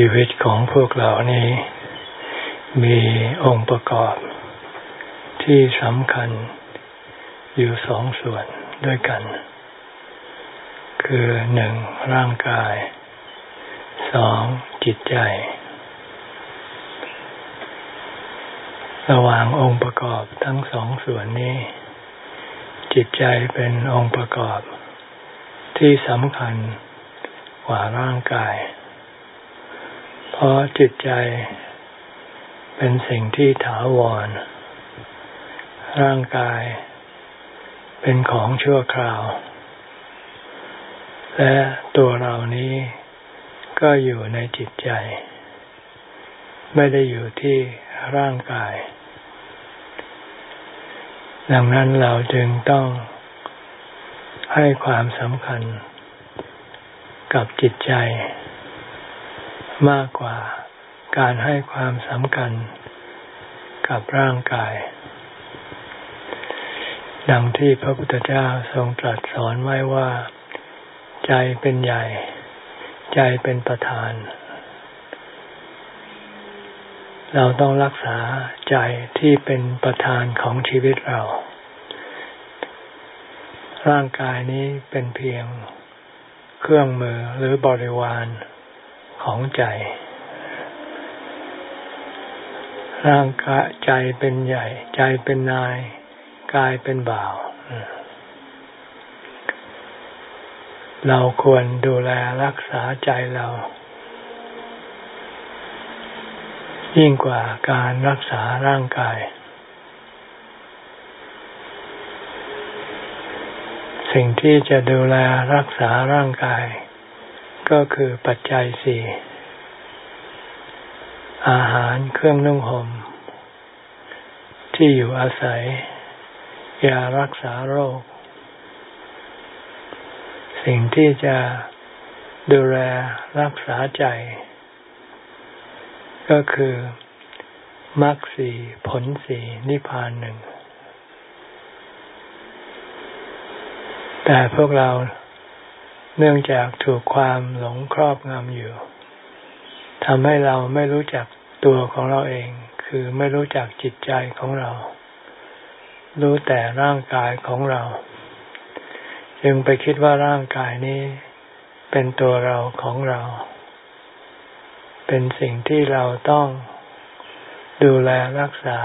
ชีวิตของพวกเรานี้ มีองค์ประกอบ ที่สำคัญอยู่สองส่วนด้วยกัน คือหนึ่งร่างกายสองจิตใจ ระหว่างองค์ประกอบทั้งสองส่วนนี้ จิตใจเป็นองค์ประกอบ ที่สำคัญกว่าร่างกาย เพราะจิตใจเป็นสิ่งที่ถาวร ร่างกายเป็นของชั่วคราว และตัวเรานี้ก็อยู่ในจิตใจ ไม่ได้อยู่ที่ร่างกาย ดังนั้นเราจึงต้องให้ความสำคัญกับจิตใจ มากกว่าการให้ความสำคัญกับร่างกาย ดังที่พระพุทธเจ้าทรงตรัสสอนไว้ว่า ใจเป็นใหญ่ ใจเป็นประธาน เราต้องรักษาใจที่เป็นประธานของชีวิตเรา ร่างกายนี้เป็นเพียงเครื่องมือหรือบริวาร ของใจ ร่างกายใจเป็นใหญ่ ใจเป็นนายกายเป็นบ่าว เราควรดูแลรักษาใจเรา ยิ่งกว่าการรักษาร่างกาย สิ่งที่จะดูแลรักษาร่างกาย ก็คือปัจจัยสี่อาหารเครื่องนุ่งหม่มที่อยู่อาศัย ยารักษาโรค สิ่งที่จะดูแลรักษาใจ ก็คือมรรคสีผลสีนิพพานหนึ่ง แต่พวกเรา เนื่องจากถูกความหลงครอบงำอยู่ทำให้เราไม่รู้จักตัวของเราเอง คือไม่รู้จักจิตใจของเรา รู้แต่ร่างกายของเรา จึงไปคิดว่าร่างกายนี้ เป็นตัวเราของเรา เป็นสิ่งที่เราต้องดูแลรักษา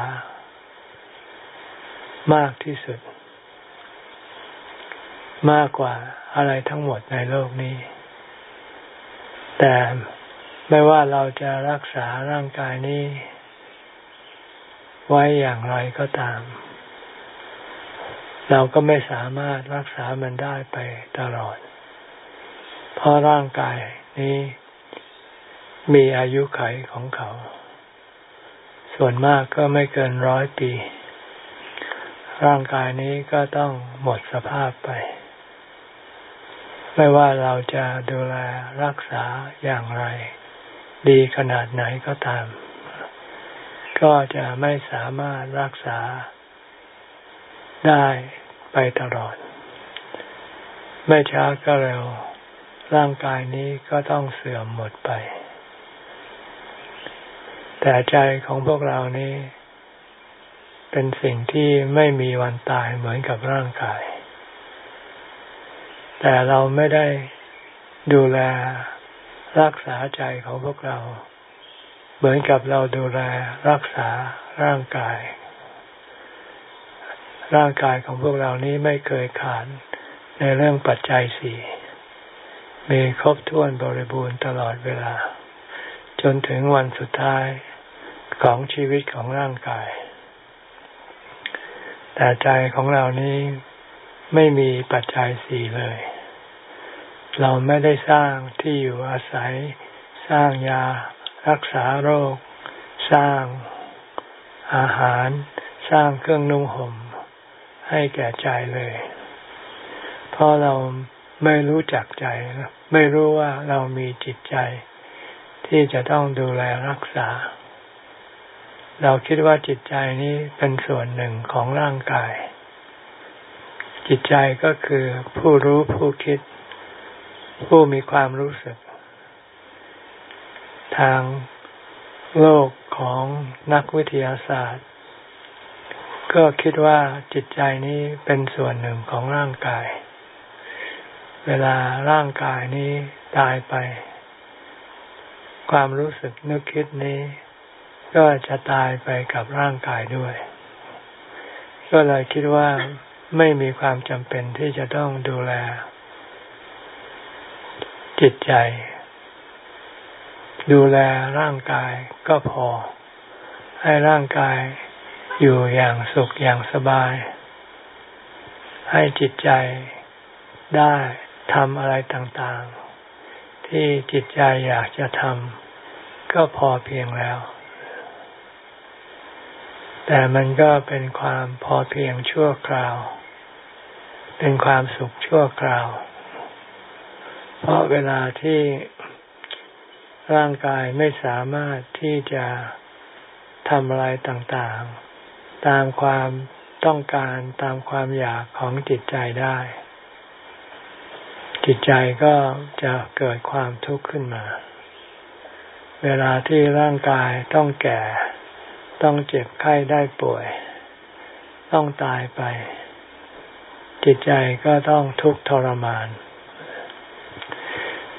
มากที่สุด มากกว่า อะไรทั้งหมดในโลกนี้ แต่ไม่ว่าเราจะรักษาร่างกายนี้ ไว้อย่างไรก็ตาม เราก็ไม่สามารถรักษามันได้ไปตลอด เพราะร่างกายนี้มีอายุไขของเขา ส่วนมากก็ไม่เกินร้อยปี ร่างกายนี้ก็ต้องหมดสภาพไป ไม่ว่าเราจะดูแลรักษาอย่างไร ดีขนาดไหนก็ตาม ก็จะไม่สามารถรักษาได้ไปตลอด ไม่ช้าก็เร็ว ร่างกายนี้ก็ต้องเสื่อมหมดไป แต่ใจของพวกเรานี้ เป็นสิ่งที่ไม่มีวันตายเหมือนกับร่างกาย แต่เราไม่ได้ดูแลรักษาใจของพวกเรา เหมือนกับเราดูแลรักษาร่างกาย ร่างกายของพวกเรานี้ไม่เคยขาดในเรื่องปัจจัยสี่มีครบถ้วนบริบูรณ์ตลอดเวลา จนถึงวันสุดท้ายของชีวิตของร่างกาย แต่ใจของเรานี้ไม่มีปัจจัยสี่เลย เราไม่ได้สร้างที่อยู่อาศัย สร้างยา รักษาโรค สร้างอาหาร สร้างเครื่องนุ่งห่ม ให้แก่ใจเลย เพราะเราไม่รู้จักใจ ไม่รู้ว่าเรามีจิตใจ ที่จะต้องดูแลรักษา เราคิดว่าจิตใจนี้เป็นส่วนหนึ่งของร่างกาย จิตใจก็คือผู้รู้ผู้คิด ผู้มีความรู้สึก ทางโลกของนักวิทยาศาสตร์ ก็คิดว่าจิตใจนี้เป็นส่วนหนึ่งของร่างกาย เวลาร่างกายนี้ตายไป ความรู้สึกนึกคิดนี้ ก็จะตายไปกับร่างกายด้วย ก็เลยคิดว่าไม่มีความจำเป็นที่จะต้องดูแล จิตใจ ดูแลร่างกายก็พอ ให้ร่างกายอยู่อย่างสุขอย่างสบาย ให้จิตใจได้ทำอะไรต่างๆ ที่จิตใจอยากจะทำก็พอเพียงแล้ว แต่มันก็เป็นความพอเพียงชั่วคราว เป็นความสุขชั่วคราว เพราะเวลาที่ร่างกายไม่สามารถที่จะทำอะไรต่างๆ ตามความต้องการตามความอยากของจิตใจได้ จิตใจก็จะเกิดความทุกข์ขึ้นมา เวลาที่ร่างกายต้องแก่ ต้องเจ็บไข้ได้ป่วย ต้องตายไป จิตใจก็ต้องทุกข์ทรมาน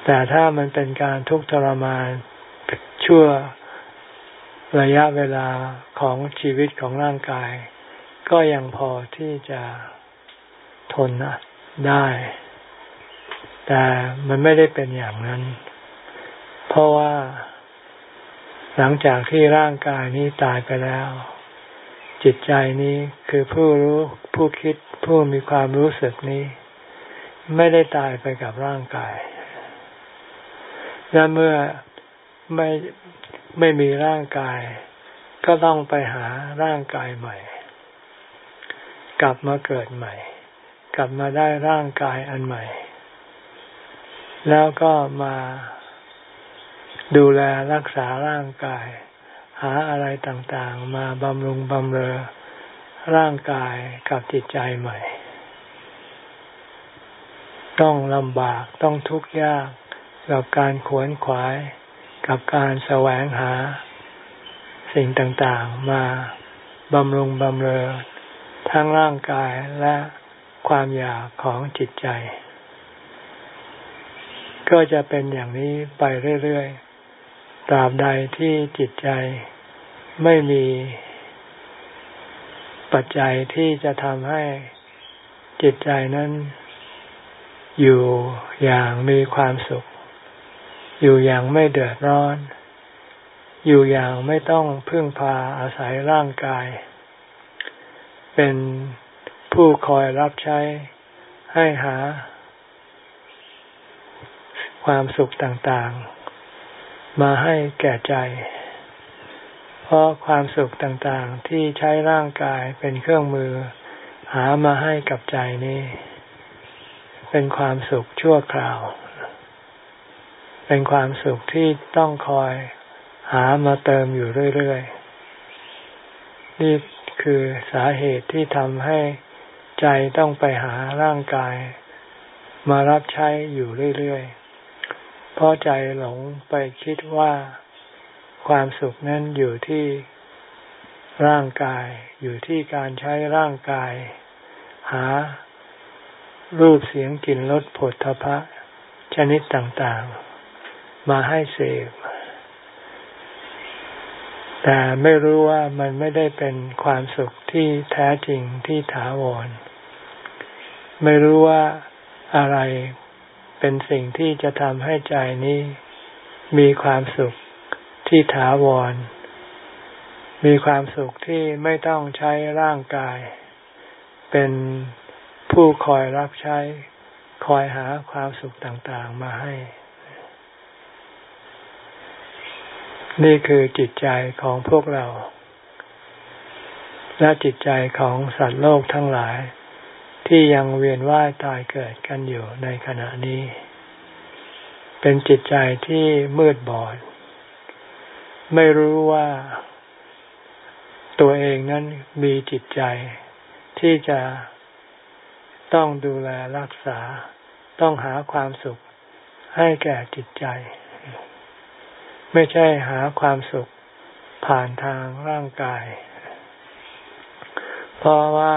แต่ถ้ามันเป็นการทุกข์ทรมานชั่วระยะเวลาของชีวิตของร่างกาย ก็ยังพอที่จะทนได้ แต่มันไม่ได้เป็นอย่างนั้น เพราะว่า หลังจากที่ร่างกายนี้ตายไปแล้ว จิตใจนี้คือผู้รู้ผู้คิดผู้มีความรู้สึกนี้ ไม่ได้ตายไปกับร่างกาย และเมื่อไม่ไม่มีร่างกาย ก็ต้องไปหาร่างกายใหม่ กลับมาเกิดใหม่ กลับมาได้ร่างกายอันใหม่ แล้วก็มาดูแลรักษาร่างกาย หาอะไรต่างๆ มาบำรุงบำเรอร่างกายกับจิตใจใหม่ ต้องลำบากต้องทุกข์ยาก กับการขวนขวาย กับการแสวงหา สิ่งต่างๆ มาบำรุงบำเรอทั้งร่างกายและความอยากของจิตใจ ก็จะเป็นอย่างนี้ไปเรื่อยๆ ตราบใดที่จิตใจไม่มีปัจจัยที่จะทำให้จิตใจนั้น อยู่อย่างมีความสุข อยู่อย่างไม่เดือดร้อน อยู่อย่างไม่ต้องพึ่งพาอาศัยร่างกาย เป็นผู้คอยรับใช้ให้หา ความสุขต่างๆ มาให้แก่ใจ เพราะความสุขต่างๆ ที่ใช้ร่างกายเป็นเครื่องมือ หามาให้กับใจนี้ เป็นความสุขชั่วคราว เป็นความสุขที่ต้องคอยหามาเติมอยู่เรื่อยๆ นี่คือสาเหตุที่ทำให้ใจต้องไปหาร่างกาย มารับใช้อยู่เรื่อยๆ เพราะใจหลงไปคิดว่าความสุขนั้นอยู่ที่ร่างกายอยู่ที่การใช้ร่างกาย หา รูปเสียงกลิ่นรสผลทพะ ชนิดต่างๆ มาให้เสพแต่ไม่รู้ว่ามันไม่ได้เป็นความสุขที่แท้จริงที่ถาวร ไม่รู้ว่าอะไรเป็นสิ่งที่จะทำให้ใจนี้ มีความสุขที่ถาวร มีความสุขที่ไม่ต้องใช้ร่างกาย เป็นผู้คอยรับใช้ คอยหาความสุขต่างๆมาให้ นี่คือจิตใจของพวกเรา และจิตใจของสัตว์โลกทั้งหลาย ที่ยังเวียนว่ายตายเกิดกันอยู่ในขณะนี้ เป็นจิตใจที่มืดบอด ไม่รู้ว่าตัวเองนั้นมีจิตใจที่จะต้องดูแลรักษา ต้องหาความสุขให้แก่จิตใจ ไม่ใช่หาความสุขผ่านทางร่างกาย เพราะว่า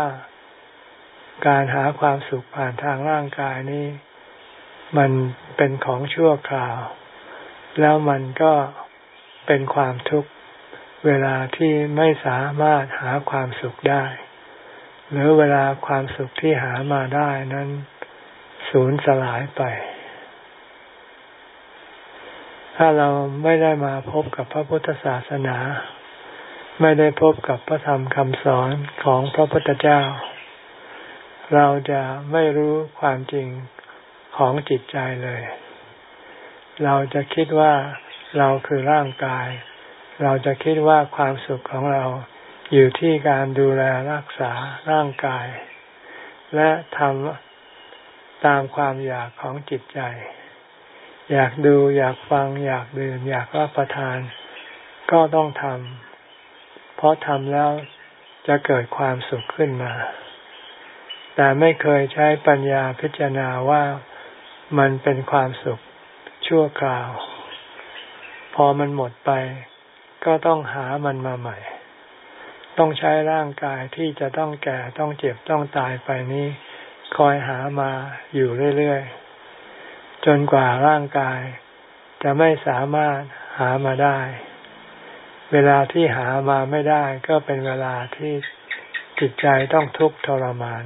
การหาความสุขผ่านทางร่างกายนี้ มันเป็นของชั่วคราว แล้วมันก็เป็นความทุกข์เวลาที่ไม่สามารถหาความสุขได้ หรือเวลาความสุขที่หามาได้นั้น สูญสลายไป ถ้าเราไม่ได้มาพบกับพระพุทธศาสนา ไม่ได้พบกับพระธรรมคำสอนของพระพุทธเจ้า เราจะไม่รู้ความจริงของจิตใจเลย เราจะคิดว่าเราคือร่างกาย เราจะคิดว่าความสุขของเราอยู่ที่การดูแลรักษาร่างกาย และทำตามความอยากของจิตใจ อยากดูอยากฟัง อยากดื่มอยากรับประทาน ก็ต้องทำเพราะทำแล้วจะเกิดความสุขขึ้นมา แต่ไม่เคยใช้ปัญญาพิจารณาว่ามันเป็นความสุขชั่วคราว พอมันหมดไป ก็ต้องหามันมาใหม่ ต้องใช้ร่างกายที่จะต้องแก่ต้องเจ็บต้องตายไปนี้ คอยหามาอยู่เรื่อยๆ จนกว่าร่างกาย จะไม่สามารถหามาได้ เวลาที่หามาไม่ได้ ก็เป็นเวลาที่จิตใจต้องทุกข์ทรมาน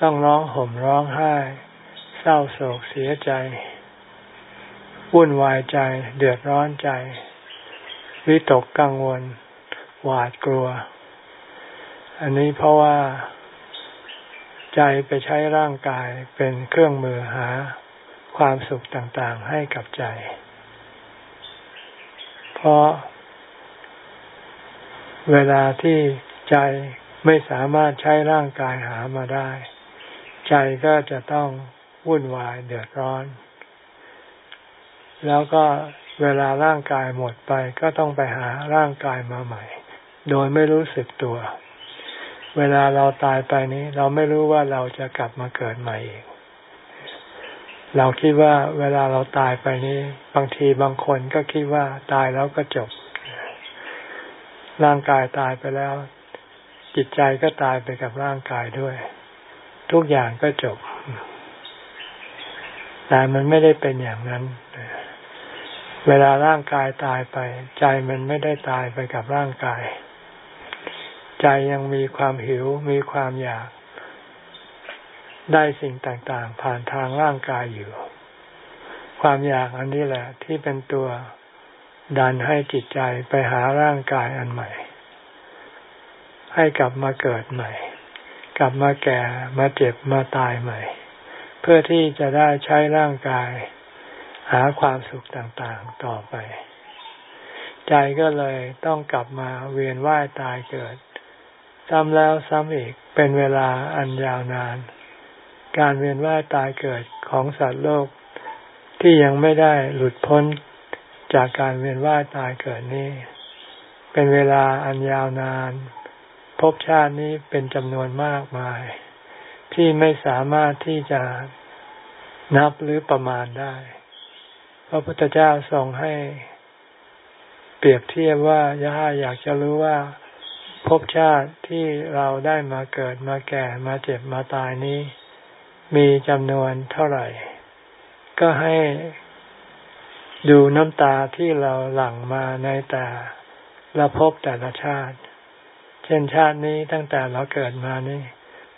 ต้องร้องห่มร้องไห้ เศร้าโศกเสียใจ วุ่นวายใจ เดือดร้อนใจ วิตกกังวล หวาดกลัว อันนี้เพราะว่า ใจไปใช้ร่างกายเป็นเครื่องมือหา ความสุขต่างๆให้กับใจ เพราะ เวลาที่ใจไม่สามารถใช้ร่างกายหามาได้ ใจก็จะต้องวุ่นวายเดือดร้อน แล้วก็เวลาร่างกายหมดไปก็ต้องไปหาร่างกายมาใหม่ โดยไม่รู้สึกตัว เวลาเราตายไปนี้ เราไม่รู้ว่าเราจะกลับมาเกิดใหม่อีก เราคิดว่าเวลาเราตายไปนี้ บางทีบางคนก็คิดว่าตายแล้วก็จบ ร่างกายตายไปแล้ว จิตใจก็ตายไปกับร่างกายด้วย ทุกอย่างก็จบ แต่มันไม่ได้เป็นอย่างนั้น เวลาร่างกายตายไป ใจมันไม่ได้ตายไปกับร่างกาย ใจยังมีความหิวมีความอยาก ได้สิ่งต่างๆ ผ่านทางร่างกายอยู่ ความอยากอันนี้แหละ ที่เป็นตัวดันให้จิตใจไปหาร่างกายอันใหม่ ให้กลับมาเกิดใหม่ กลับมาแก่มาเจ็บมาตายใหม่ เพื่อที่จะได้ใช้ร่างกาย หาความสุขต่างๆต่อไป ใจก็เลยต้องกลับมาเวียนว่ายตายเกิด ซ้ำแล้วซ้ำอีกเป็นเวลาอันยาวนาน การเวียนว่ายตายเกิดของสัตว์โลก ที่ยังไม่ได้หลุดพ้นจากการเวียนว่ายตายเกิดนี้ เป็นเวลาอันยาวนาน ภพชาตินี้เป็นจำนวนมากมาย ที่ไม่สามารถที่จะนับหรือประมาณได้ พระพุทธเจ้าทรงให้ เปรียบเทียบว่าย่าอยากจะรู้ว่าภพชาติที่เราได้มาเกิดมาแก่มาเจ็บมาตายนี้ มีจำนวนเท่าไหร่ ก็ให้ดูน้ำตาที่เราหลั่งมาในแต่ละภพแต่ละชาติ เช่นชาตินี้ตั้งแต่เราเกิดมานี่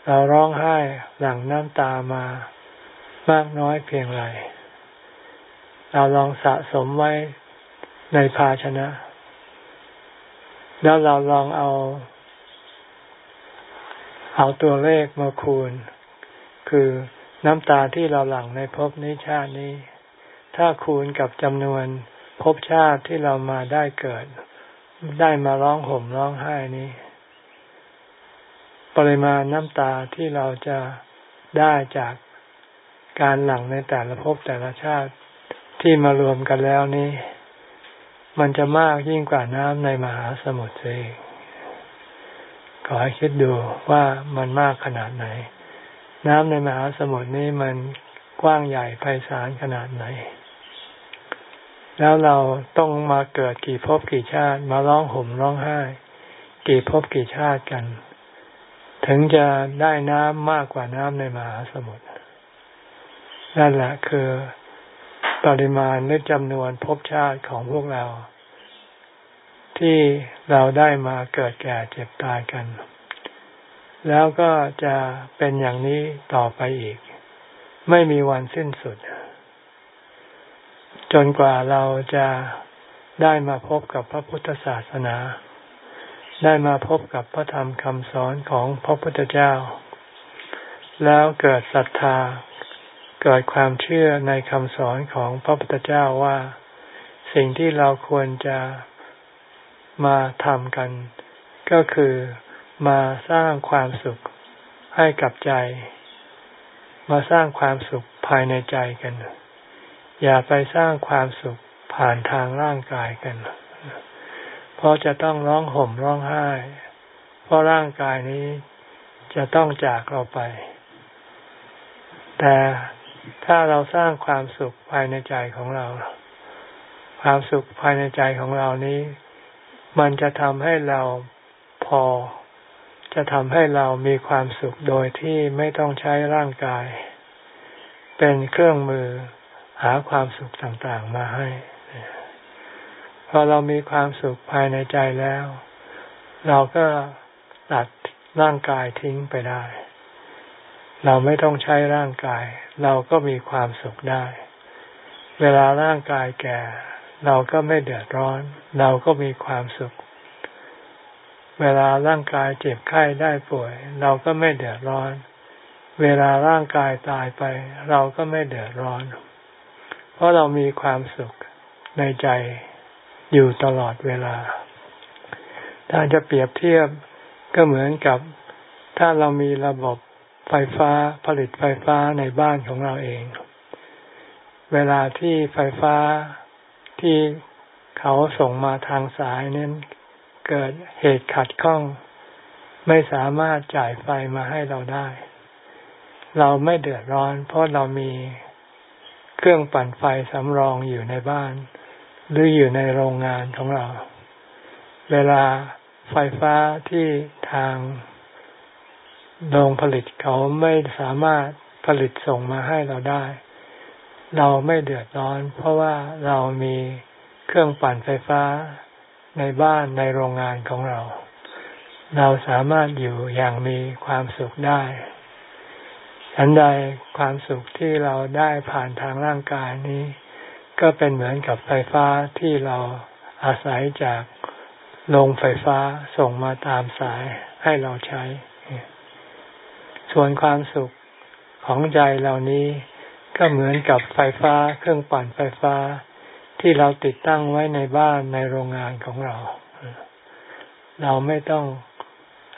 เราร้องไห้หลั่งน้ำตามามากน้อยเพียงไร เราลองสะสมไว้ในภาชนะ แล้วเราลองเอา เอาตัวเลขมาคูณ คือน้ำตาที่เราหลั่งในภพนี้ชาตินี้ ถ้าคูณกับจำนวนภพชาติที่เรามาได้เกิด ได้มาร้องห่มร้องไห้นี้ ปริมาณน้ำตาที่เราจะได้จากการหลั่งในแต่ละภพแต่ละชาติที่มารวมกันแล้วนี้ มันจะมากยิ่งกว่าน้ำในมหาสมุทรเองขอให้คิดดูว่ามันมากขนาดไหน น้ำในมหาสมุทรนี้มันกว้างใหญ่ไพศาลขนาดไหน แล้วเราต้องมาเกิดกี่ภพกี่ชาติมาร้องห่มร้องไห้ กี่ภพกี่ชาติกัน ถึงจะได้น้ำมากกว่าน้ำในมหาสมุทรนั่นแหละคือปริมาณหรือจำนวนภพชาติของพวกเรา ที่เราได้มาเกิดแก่เจ็บตายกัน แล้วก็จะเป็นอย่างนี้ต่อไปอีก ไม่มีวันสิ้นสุด จนกว่าเราจะได้มาพบกับพระพุทธศาสนา ได้มาพบกับพระธรรมคำสอนของพระพุทธเจ้า แล้วเกิดศรัทธา เกิดความเชื่อในคำสอนของพระพุทธเจ้าว่า สิ่งที่เราควรจะมาทำกัน ก็คือ มาสร้างความสุขให้กับใจ มาสร้างความสุขภายในใจกัน อย่าไปสร้างความสุขผ่านทางร่างกายกัน เพราะจะต้องร้องห่มร้องไห้ เพราะร่างกายนี้จะต้องจากเราไป แต่ถ้าเราสร้างความสุขภายในใจของเรา ความสุขภายในใจของเรานี้ มันจะทำให้เราพอ จะทำให้เรามีความสุขโดยที่ไม่ต้องใช้ร่างกาย เป็นเครื่องมือหาความสุขต่างๆมาให้ พอเรามีความสุขภายในใจแล้ว เราก็ตัดร่างกายทิ้งไปได้ เราไม่ต้องใช้ร่างกาย เราก็มีความสุขได้ เวลาร่างกายแก่ เราก็ไม่เดือดร้อน เราก็มีความสุข เวลาร่างกายเจ็บไข้ได้ป่วย เราก็ไม่เดือดร้อน เวลาร่างกายตายไป เราก็ไม่เดือดร้อน เพราะเรามีความสุขในใจอยู่ตลอดเวลา ถ้าจะเปรียบเทียบก็เหมือนกับ ถ้าเรามีระบบไฟฟ้าผลิตไฟฟ้าในบ้านของเราเอง เวลาที่ไฟฟ้าที่เขาส่งมาทางสายนั้น เกิดเหตุขัดข้อง ไม่สามารถจ่ายไฟมาให้เราได้ เราไม่เดือดร้อน เพราะเรามีเครื่องปั่นไฟสำรองอยู่ในบ้าน หรืออยู่ในโรงงานของเรา เวลาไฟฟ้าที่ทางโรงผลิตเขาไม่สามารถผลิตส่งมาให้เราได้ เราไม่เดือดร้อน เพราะว่าเรามีเครื่องปั่นไฟฟ้า ในบ้านในโรงงานของเรา เราสามารถอยู่อย่างมีความสุขได้ฉันใดความสุขที่เราได้ผ่านทางร่างกายนี้ ก็เป็นเหมือนกับไฟฟ้าที่เราอาศัยจากโรงไฟฟ้าส่งมาตามสายให้เราใช้ ส่วนความสุขของใจเหล่านี้ก็เหมือนกับไฟฟ้าเครื่องปั่นไฟฟ้า ที่เราติดตั้งไว้ในบ้านในโรงงานของเรา เราไม่ต้อง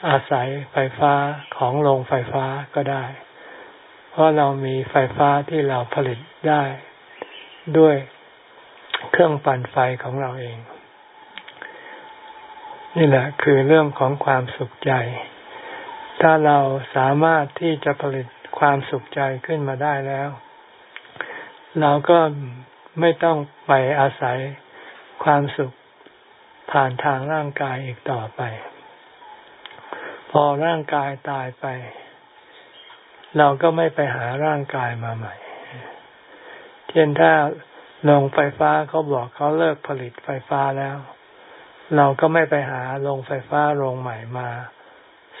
อาศัยไฟฟ้าของโรงไฟฟ้าก็ได้ เพราะเรามีไฟฟ้าที่เราผลิตได้ด้วยเครื่องปั่นไฟของเราเอง นี่แหละคือเรื่องของความสุขใจ ถ้าเราสามารถที่จะผลิตความสุขใจขึ้นมาได้แล้ว เราก็ ไม่ต้องไปอาศัยความสุขผ่านทางร่างกายอีกต่อไป พอร่างกายตายไป เราก็ไม่ไปหาร่างกายมาใหม่ เช่นถ้าโรงไฟฟ้าเขาบอกเขาเลิกผลิตไฟฟ้าแล้ว เราก็ไม่ไปหาโรงไฟฟ้าโรงใหม่มา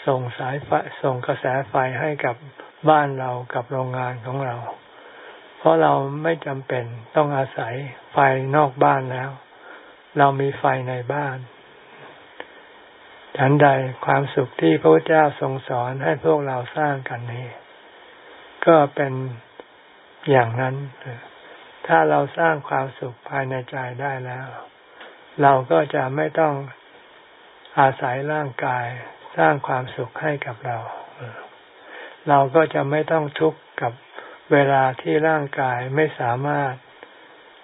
ส่งสายไฟส่งกระแสไฟให้กับบ้านเรากับโรงงานของเรา เพราะเราไม่จำเป็นต้องอาศัยไฟนอกบ้านแล้ว เรามีไฟในบ้านฉันใดความสุขที่พระพุทธเจ้าทรงสอนให้พวกเราสร้างกันนี้ ก็เป็นอย่างนั้น ถ้าเราสร้างความสุขภายในใจได้แล้ว เราก็จะไม่ต้องอาศัยร่างกายสร้างความสุขให้กับเรา เราก็จะไม่ต้องทุกข์กับ เวลาที่ร่างกายไม่สามารถ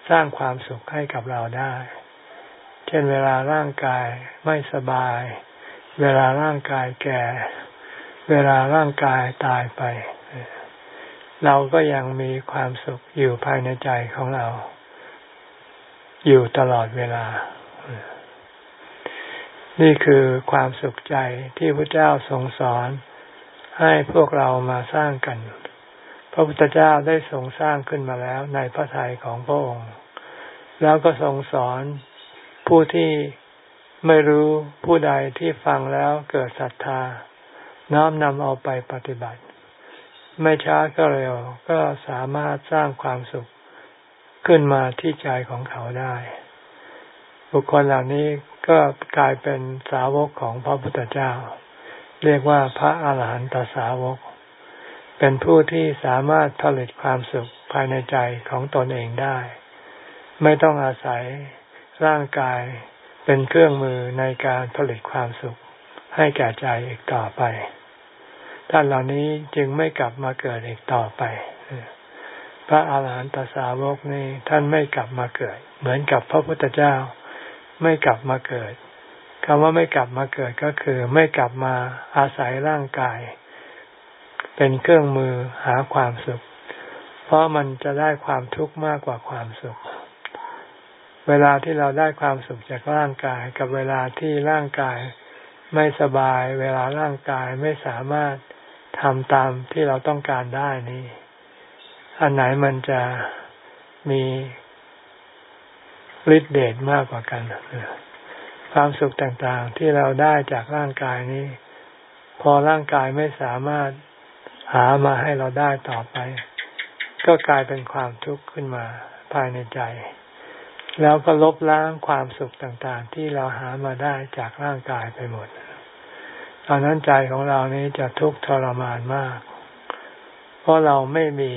สร้างความสุขให้กับเราได้ เช่นเวลาร่างกายไม่สบาย เวลาร่างกายแก่ เวลาร่างกายตายไป เราก็ยังมีความสุขอยู่ภายในใจของเรา อยู่ตลอดเวลา นี่คือความสุขใจที่พระเจ้าทรงสอนให้พวกเรามาสร้างกัน พระพุทธเจ้าได้ทรงสร้างขึ้นมาแล้วในพระทัยของพระองค์ แล้วก็ทรงสอนผู้ที่ไม่รู้ผู้ใดที่ฟังแล้วเกิดศรัทธา น้อมนำเอาไปปฏิบัติ ไม่ช้าก็เร็วก็สามารถสร้างความสุขขึ้นมาที่ใจของเขาได้ บุคคลเหล่านี้ก็กลายเป็นสาวกของพระพุทธเจ้า เรียกว่าพระอาหารหันตสาวก เป็นผู้ที่สามารถผลิตความสุขภายในใจของตนเองได้ ไม่ต้องอาศัยร่างกายเป็นเครื่องมือในการผลิตความสุขให้แก่ใจอีกต่อไป ท่านเหล่านี้จึงไม่กลับมาเกิดอีกต่อไป พระอาหารหันตสาวกนี่ท่านไม่กลับมาเกิด เหมือนกับพระพุทธเจ้า ไม่กลับมาเกิดคำว่าไม่กลับมาเกิดก็คือ ไม่กลับมาอาศัยร่างกาย เป็นเครื่องมือหาความสุข เพราะมันจะได้ความทุกข์มากกว่าความสุข เวลาที่เราได้ความสุขจากร่างกาย กับเวลาที่ร่างกายไม่สบาย เวลาร่างกายไม่สามารถทำตามที่เราต้องการได้นี่ อันไหนมันจะมีฤทธิเดชมากกว่ากันความสุขต่างๆที่เราได้จากร่างกายนี้ พอร่างกายไม่สามารถ หามาให้เราได้ต่อไป ก็กลายเป็นความทุกข์ขึ้นมาภายในใจ แล้วก็ลบล้างความสุขต่างๆ ที่เราหามาได้จากร่างกายไปหมดตอนนั้นใจของเรานี้จะทุกข์ทรมานมาก เพราะเราไม่มี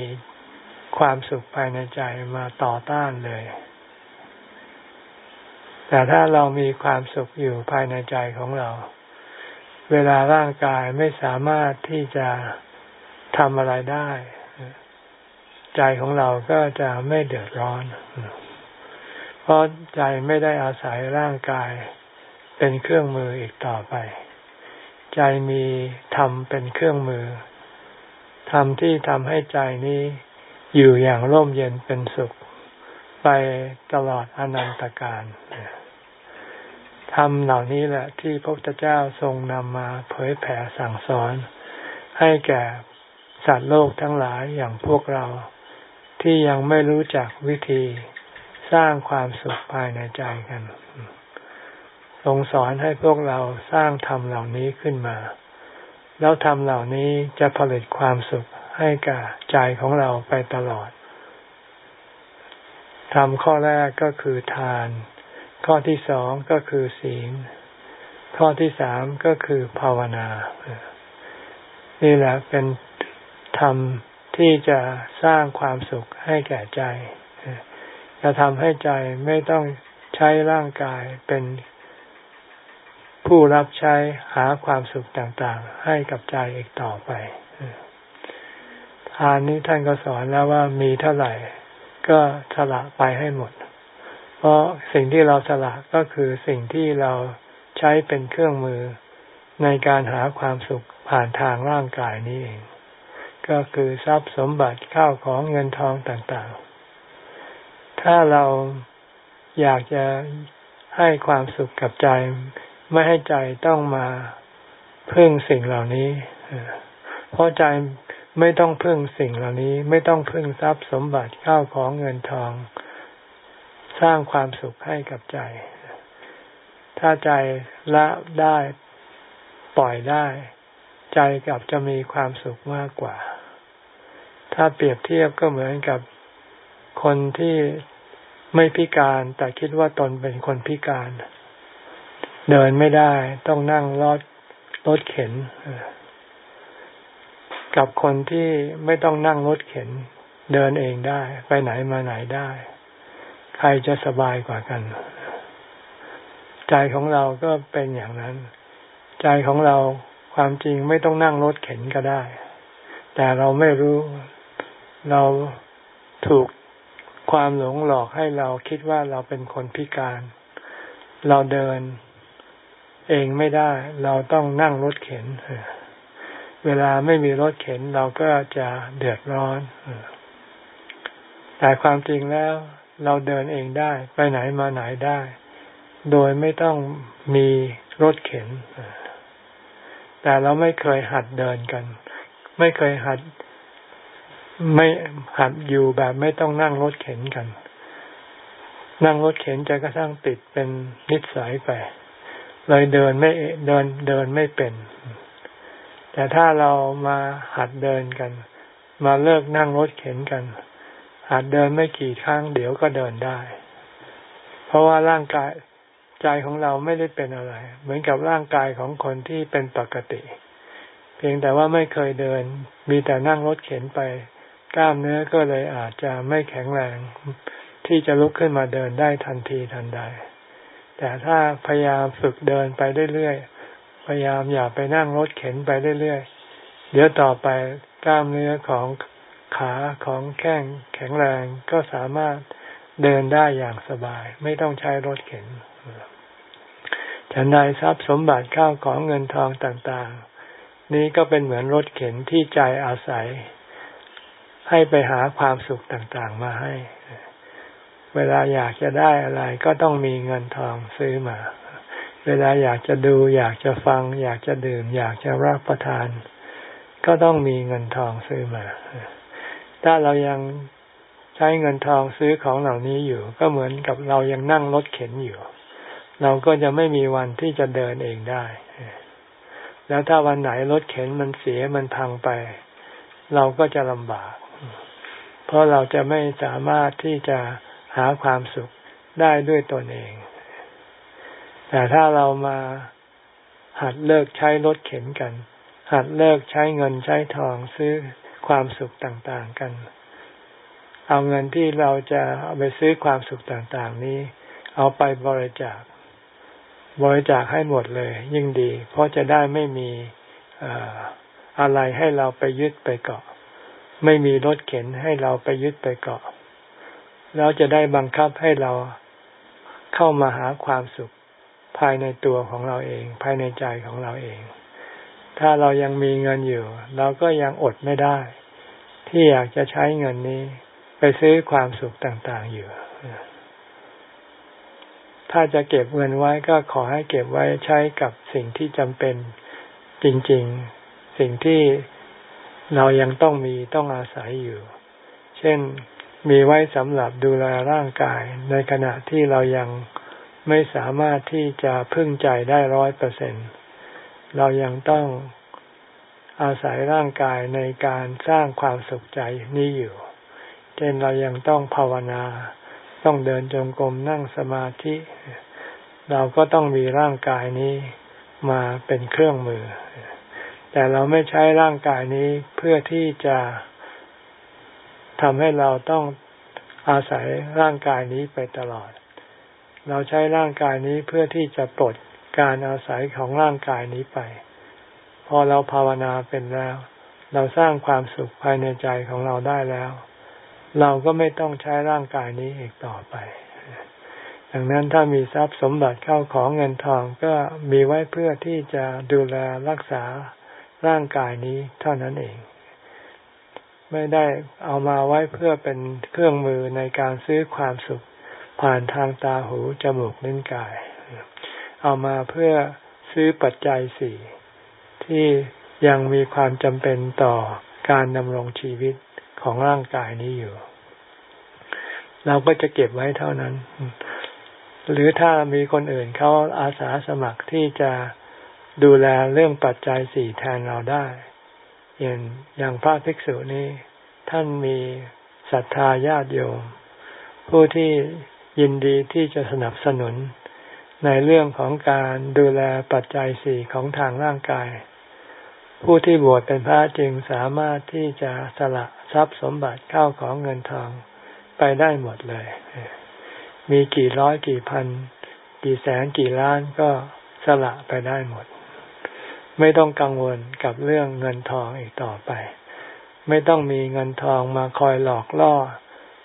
ความสุขภายในใจมาต่อต้านเลย แต่ถ้าเรามีความสุขอยู่ภายในใจของเรา เวลาร่างกายไม่สามารถที่จะ ทำอะไรได้ ใจของเราก็จะไม่เดือดร้อน เพราะใจไม่ได้อาศัยร่างกาย เป็นเครื่องมืออีกต่อไป ใจมีธรรมเป็นเครื่องมือธรรมที่ทำให้ใจนี้อยู่อย่างร่มเย็นเป็นสุข ไปตลอดอนันตการธรรมเหล่านี้แหละที่พระพุทธเจ้าทรงนำมาเผยแผ่สั่งสอน ให้แก่ สัตว์โลกทั้งหลายอย่างพวกเรา ที่ยังไม่รู้จักวิธีสร้างความสุขภายในใจกันทรงสอนให้พวกเราสร้างธรรมเหล่านี้ขึ้นมา แล้วธรรมเหล่านี้จะผลิตความสุขให้กับใจของเราไปตลอดธรรมข้อแรกก็คือทาน ข้อที่สองก็คือศีล ข้อที่สามก็คือภาวนา นี่แหละเป็น ธรรมที่จะสร้างความสุขให้แก่ใจ จะทำให้ใจไม่ต้องใช้ร่างกายเป็นผู้รับใช้หาความสุขต่างๆ ให้กับใจอีกต่อไปทานนี้ท่านก็สอนแล้วว่ามีเท่าไหร่ ก็สละไปให้หมด เพราะสิ่งที่เราสละก็คือสิ่งที่เราใช้เป็นเครื่องมือในการหาความสุขผ่านทางร่างกายนี้เอง ก็คือทรัพย์สมบัติข้าวของเงินทองต่างๆ ถ้าเราอยากจะให้ความสุขกับใจ ไม่ให้ใจต้องมาพึ่งสิ่งเหล่านี้เพราะใจไม่ต้องพึ่งสิ่งเหล่านี้ ไม่ต้องพึ่งทรัพย์สมบัติข้าวของเงินทอง สร้างความสุขให้กับใจ ถ้าใจละได้ปล่อยได้ ใจกับจะมีความสุขมากกว่า ถ้าเปรียบเทียบก็เหมือนกับคนที่ไม่พิการ แต่คิดว่าตนเป็นคนพิการ เดินไม่ได้ ต้องนั่งรถรถเข็นกับคนที่ไม่ต้องนั่งรถเข็น เดินเองได้ ไปไหนมาไหนได้ ใครจะสบายกว่ากัน ใจของเราก็เป็นอย่างนั้น ใจของเราความจริงไม่ต้องนั่งรถเข็นก็ได้ แต่เราไม่รู้ เราถูกความหลงหลอกให้เราคิดว่าเราเป็นคนพิการ เราเดินเองไม่ได้ เราต้องนั่งรถเข็น เวลาไม่มีรถเข็นเราก็จะเดือดร้อน แต่ความจริงแล้ว เราเดินเองได้ ไปไหนมาไหนได้ โดยไม่ต้องมีรถเข็น แต่เราไม่เคยหัดเดินกัน ไม่เคยหัด ไม่หัดอยู่แบบไม่ต้องนั่งรถเข็นกัน นั่งรถเข็นจะกระทั่งติดเป็นนิสัยไป เลยเดินไม่เดินเดินไม่เป็น แต่ถ้าเรามาหัดเดินกัน มาเลิกนั่งรถเข็นกัน หัดเดินไม่กี่ครั้งเดี๋ยวก็เดินได้ เพราะว่าร่างกายใจของเราไม่ได้เป็นอะไร เหมือนกับร่างกายของคนที่เป็นปกติ เพียงแต่ว่าไม่เคยเดิน มีแต่นั่งรถเข็นไป กล้ามเนื้อก็เลยอาจจะไม่แข็งแรง ที่จะลุกขึ้นมาเดินได้ทันทีทันใด แต่ถ้าพยายามฝึกเดินไปเรื่อยๆ พยายามอย่าไปนั่งรถเข็นไปเรื่อยๆ เดี๋ยวต่อไปกล้ามเนื้อของขาของแข้งแข็งแรงก็สามารถเดินได้อย่างสบาย ไม่ต้องใช้รถเข็นฉันใดทรัพย์สมบัติข้าวของเงินทองต่างๆ นี้ก็เป็นเหมือนรถเข็นที่ใจอาศัย ให้ไปหาความสุขต่างๆมาให้ เวลาอยากจะได้อะไร ก็ต้องมีเงินทองซื้อมา เวลาอยากจะดู อยากจะฟัง อยากจะดื่ม อยากจะรับประทาน ก็ต้องมีเงินทองซื้อมา ถ้าเรายังใช้เงินทองซื้อของเหล่านี้อยู่ ก็เหมือนกับเรายังนั่งรถเข็นอยู่ เราก็จะไม่มีวันที่จะเดินเองได้แล้วถ้าวันไหนรถเข็นมันเสียมันพังไป เราก็จะลำบาก เพราะเราจะไม่สามารถที่จะหาความสุขได้ด้วยตนเอง แต่ถ้าเรามาหัดเลิกใช้รถเข็นกัน หัดเลิกใช้เงินใช้ทองซื้อความสุขต่างๆกัน เอาเงินที่เราจะเอาไปซื้อความสุขต่างๆ นี้ เอาไปบริจาค บริจาคให้หมดเลย ยิ่งดี เพราะจะได้ไม่มีอะไรให้เราไปยึดไปเกาะ ไม่มีรถเข็นให้เราไปยึดไปเกาะ แล้วจะได้บังคับให้เราเข้ามาหาความสุขภายในตัวของเราเอง ภายในใจของเราเอง ถ้าเรายังมีเงินอยู่ เราก็ยังอดไม่ได้ ที่อยากจะใช้เงินนี้ ไปซื้อความสุขต่างๆอยู่ ถ้าจะเก็บเงินไว้ก็ขอให้เก็บไว้ใช้กับสิ่งที่จำเป็นจริง ๆ สิ่งที่ เรายังต้องมีต้องอาศัยอยู่ เช่นมีไว้สำหรับดูแลร่างกายในขณะที่เรายังไม่สามารถที่จะพึ่งใจได้ร้อยเปอร์เซ็นต์เรายังต้องอาศัยร่างกายในการสร้างความสุขใจนี้อยู่ เช่นเรายังต้องภาวนา ต้องเดินจงกรมนั่งสมาธิ เราก็ต้องมีร่างกายนี้มาเป็นเครื่องมือ แต่เราไม่ใช้ร่างกายนี้เพื่อที่จะทำให้เราต้องอาศัยร่างกายนี้ไปตลอด เราใช้ร่างกายนี้เพื่อที่จะปลดการอาศัยของร่างกายนี้ไป พอเราภาวนาเป็นแล้ว เราสร้างความสุขภายในใจของเราได้แล้ว เราก็ไม่ต้องใช้ร่างกายนี้อีกต่อไป ดังนั้นถ้ามีทรัพย์สมบัติเข้าของเงินทองก็มีไว้เพื่อที่จะดูแลรักษา ร่างกายนี้เท่านั้นเอง ไม่ได้เอามาไว้เพื่อเป็นเครื่องมือในการซื้อความสุขผ่านทางตาหูจมูกลิ้นกาย เอามาเพื่อซื้อปัจจัยสี่ที่ยังมีความจำเป็นต่อการดำรงชีวิตของร่างกายนี้อยู่ เราก็จะเก็บไว้เท่านั้น หรือถ้ามีคนอื่นเขาอาสาสมัครที่จะ ดูแลเรื่องปัจจัยสี่แทนเราได้อย่างอย่างพระภิกษุนี้ ท่านมีศรัทธาญาติโยม ผู้ที่ยินดีที่จะสนับสนุน ในเรื่องของการดูแลปัจจัยสี่ของทางร่างกาย ผู้ที่บวชเป็นพระจึงสามารถที่จะสละทรัพย์สมบัติเข้าของเงินทองไปได้หมดเลย มีกี่ร้อยกี่พัน กี่แสนกี่ล้านก็สละไปได้หมด ไม่ต้องกังวลกับเรื่องเงินทองอีกต่อไป ไม่ต้องมีเงินทองมาคอยหลอกล่อ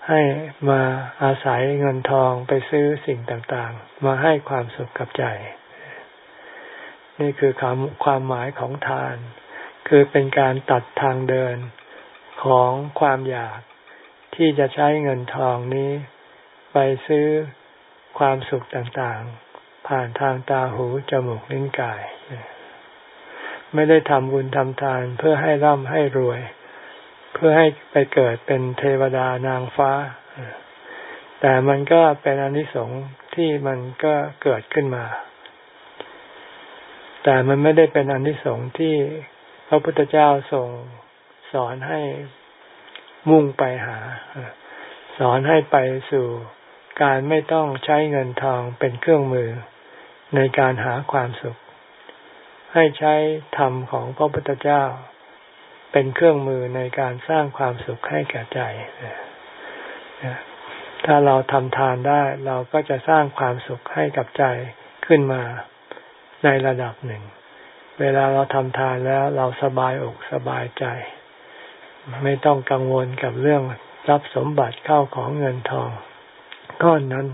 ให้มาอาศัยเงินทองไปซื้อสิ่งต่างๆ มาให้ความสุขกับใจ นี่คือคำความหมายของทาน คือเป็นการตัดทางเดินของความอยากที่จะใช้เงินทองนี้ ไปซื้อความสุขต่างๆ ผ่านทางตาหูจมูกลิ้นกาย ไม่ได้ทำบุญทำทานเพื่อให้ร่ำให้รวย เพื่อให้ไปเกิดเป็นเทวดานางฟ้า แต่มันก็เป็นอนิสงส์ที่มันก็เกิดขึ้นมา แต่มันไม่ได้เป็นอนิสงส์ที่พระพุทธเจ้าส่งสอนให้มุ่งไปหา สอนให้ไปสู่การไม่ต้องใช้เงินทองเป็นเครื่องมือในการหาความสุข ให้ใช้ธรรมของพระพุทธเจ้า เป็นเครื่องมือในการสร้างความสุขให้แก่ใจ ถ้าเราทำทานได้เราก็จะสร้างความสุขให้กับใจขึ้นมาในระดับหนึ่ง เวลาเราทำทานแล้วเราสบายอกสบายใจ ไม่ต้องกังวลกับเรื่องทรัพสมบัติเข้าของเงินทองก้อนนั้น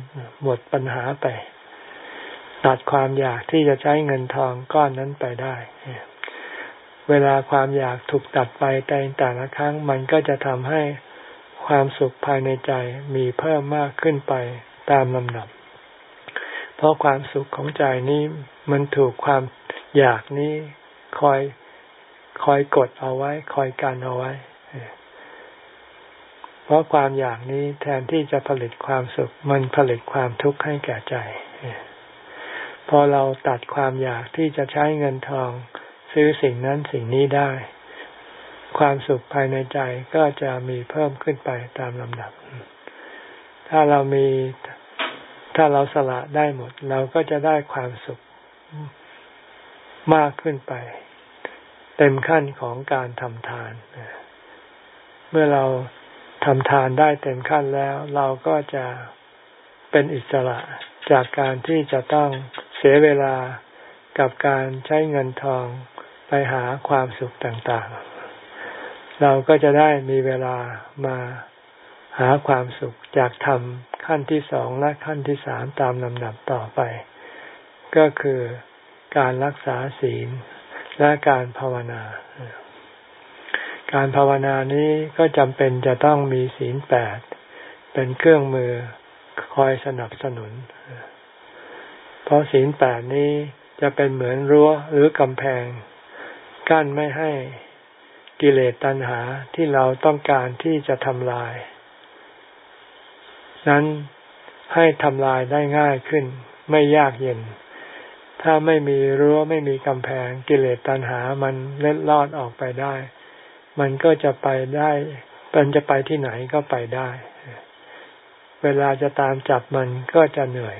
หมดปัญหาไป ตัดความอยากที่จะใช้เงินทองก้อนนั้นไปได้ เวลาความอยากถูกตัดไปแต่แต่ละครั้งมันก็จะทำให้ความสุขภายในใจมีเพิ่มมากขึ้นไปตามลำดับ เพราะความสุขของใจนี้มันถูกความอยากนี้คอยคอยกดเอาไว้ คอยกันเอาไว้ เพราะความอยากนี้แทนที่จะผลิตความสุข มันผลิตความทุกข์ให้แก่ใจ พอเราตัดความอยากที่จะใช้เงินทอง ซื้อสิ่งนั้นสิ่งนี้ได้ ความสุขภายในใจก็จะมีเพิ่มขึ้นไปตามลำดับ ถ้าเรามีถ้าเราสละได้หมด เราก็จะได้ความสุขมากขึ้นไป เต็มขั้นของการทำทานเมื่อเราทำทานได้เต็มขั้นแล้ว เราก็จะเป็นอิสระจากการที่จะต้อง เสียเวลากับการใช้เงินทองไปหาความสุขต่างๆ เราก็จะได้มีเวลามาหาความสุขจากธรรมขั้นที่สองและขั้นที่สามตามลำดับต่อไป ก็คือการรักษาศีลและการภาวนา การภาวนานี้ก็จำเป็นจะต้องมีศีลแปดเป็นเครื่องมือคอยสนับสนุนเราะศีลแปดนี้จะเป็นเหมือนรั้วหรือกำแพง กั้นไม่ให้กิเลสตัณหาที่เราต้องการที่จะทำลาย นั้นให้ทำลายได้ง่ายขึ้น ไม่ยากเย็น ถ้าไม่มีรั้วไม่มีกำแพงกิเลสตัณหามันเล็ดลอดออกไปได้ มันก็จะไปได้มันจะไปที่ไหนก็ไปได้ เวลาจะตามจับมันก็จะเหนื่อย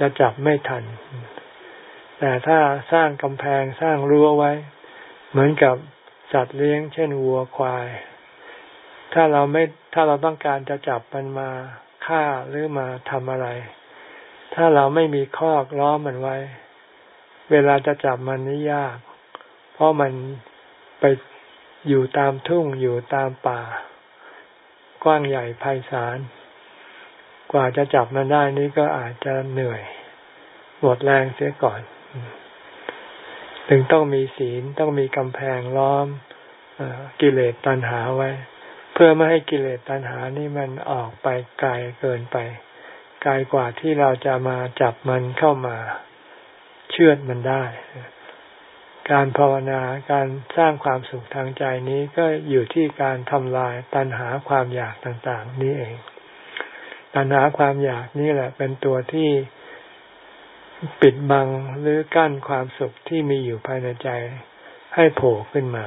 จะจับไม่ทัน แต่ถ้าสร้างกำแพงสร้างรั้วไว้ เหมือนกับสัตว์เลี้ยง เช่นวัวควาย ถ้าเราไม่ถ้าเราต้องการจะจับมันมาฆ่าหรือมาทำอะไร ถ้าเราไม่มีคอกล้อมมันไว้ เวลาจะจับมันนี่ยาก เพราะมันไปอยู่ตามทุ่งอยู่ตามป่า กว้างใหญ่ไพศาล กว่าจะจับมันได้นี้ก็อาจจะเหนื่อย หมดแรงเสียก่อน ถึงต้องมีศีลต้องมีกำแพงล้อมอกิเลสตัณหาไว้ เพื่อไม่ให้กิเลสตัณหานี่มันออกไปไกลเกินไป ไกลกว่าที่เราจะมาจับมันเข้ามาเชื่อดมันได้ การภาวนาการสร้างความสุขทางใจนี้ก็อยู่ที่การทำลายตัณหาความอยากต่าง ๆ นี้เอง ตัณหาความอยากนี่แหละ เป็นตัวที่ปิดบังหรือกั้นความสุขที่มีอยู่ภายในใจให้โผล่ขึ้นมา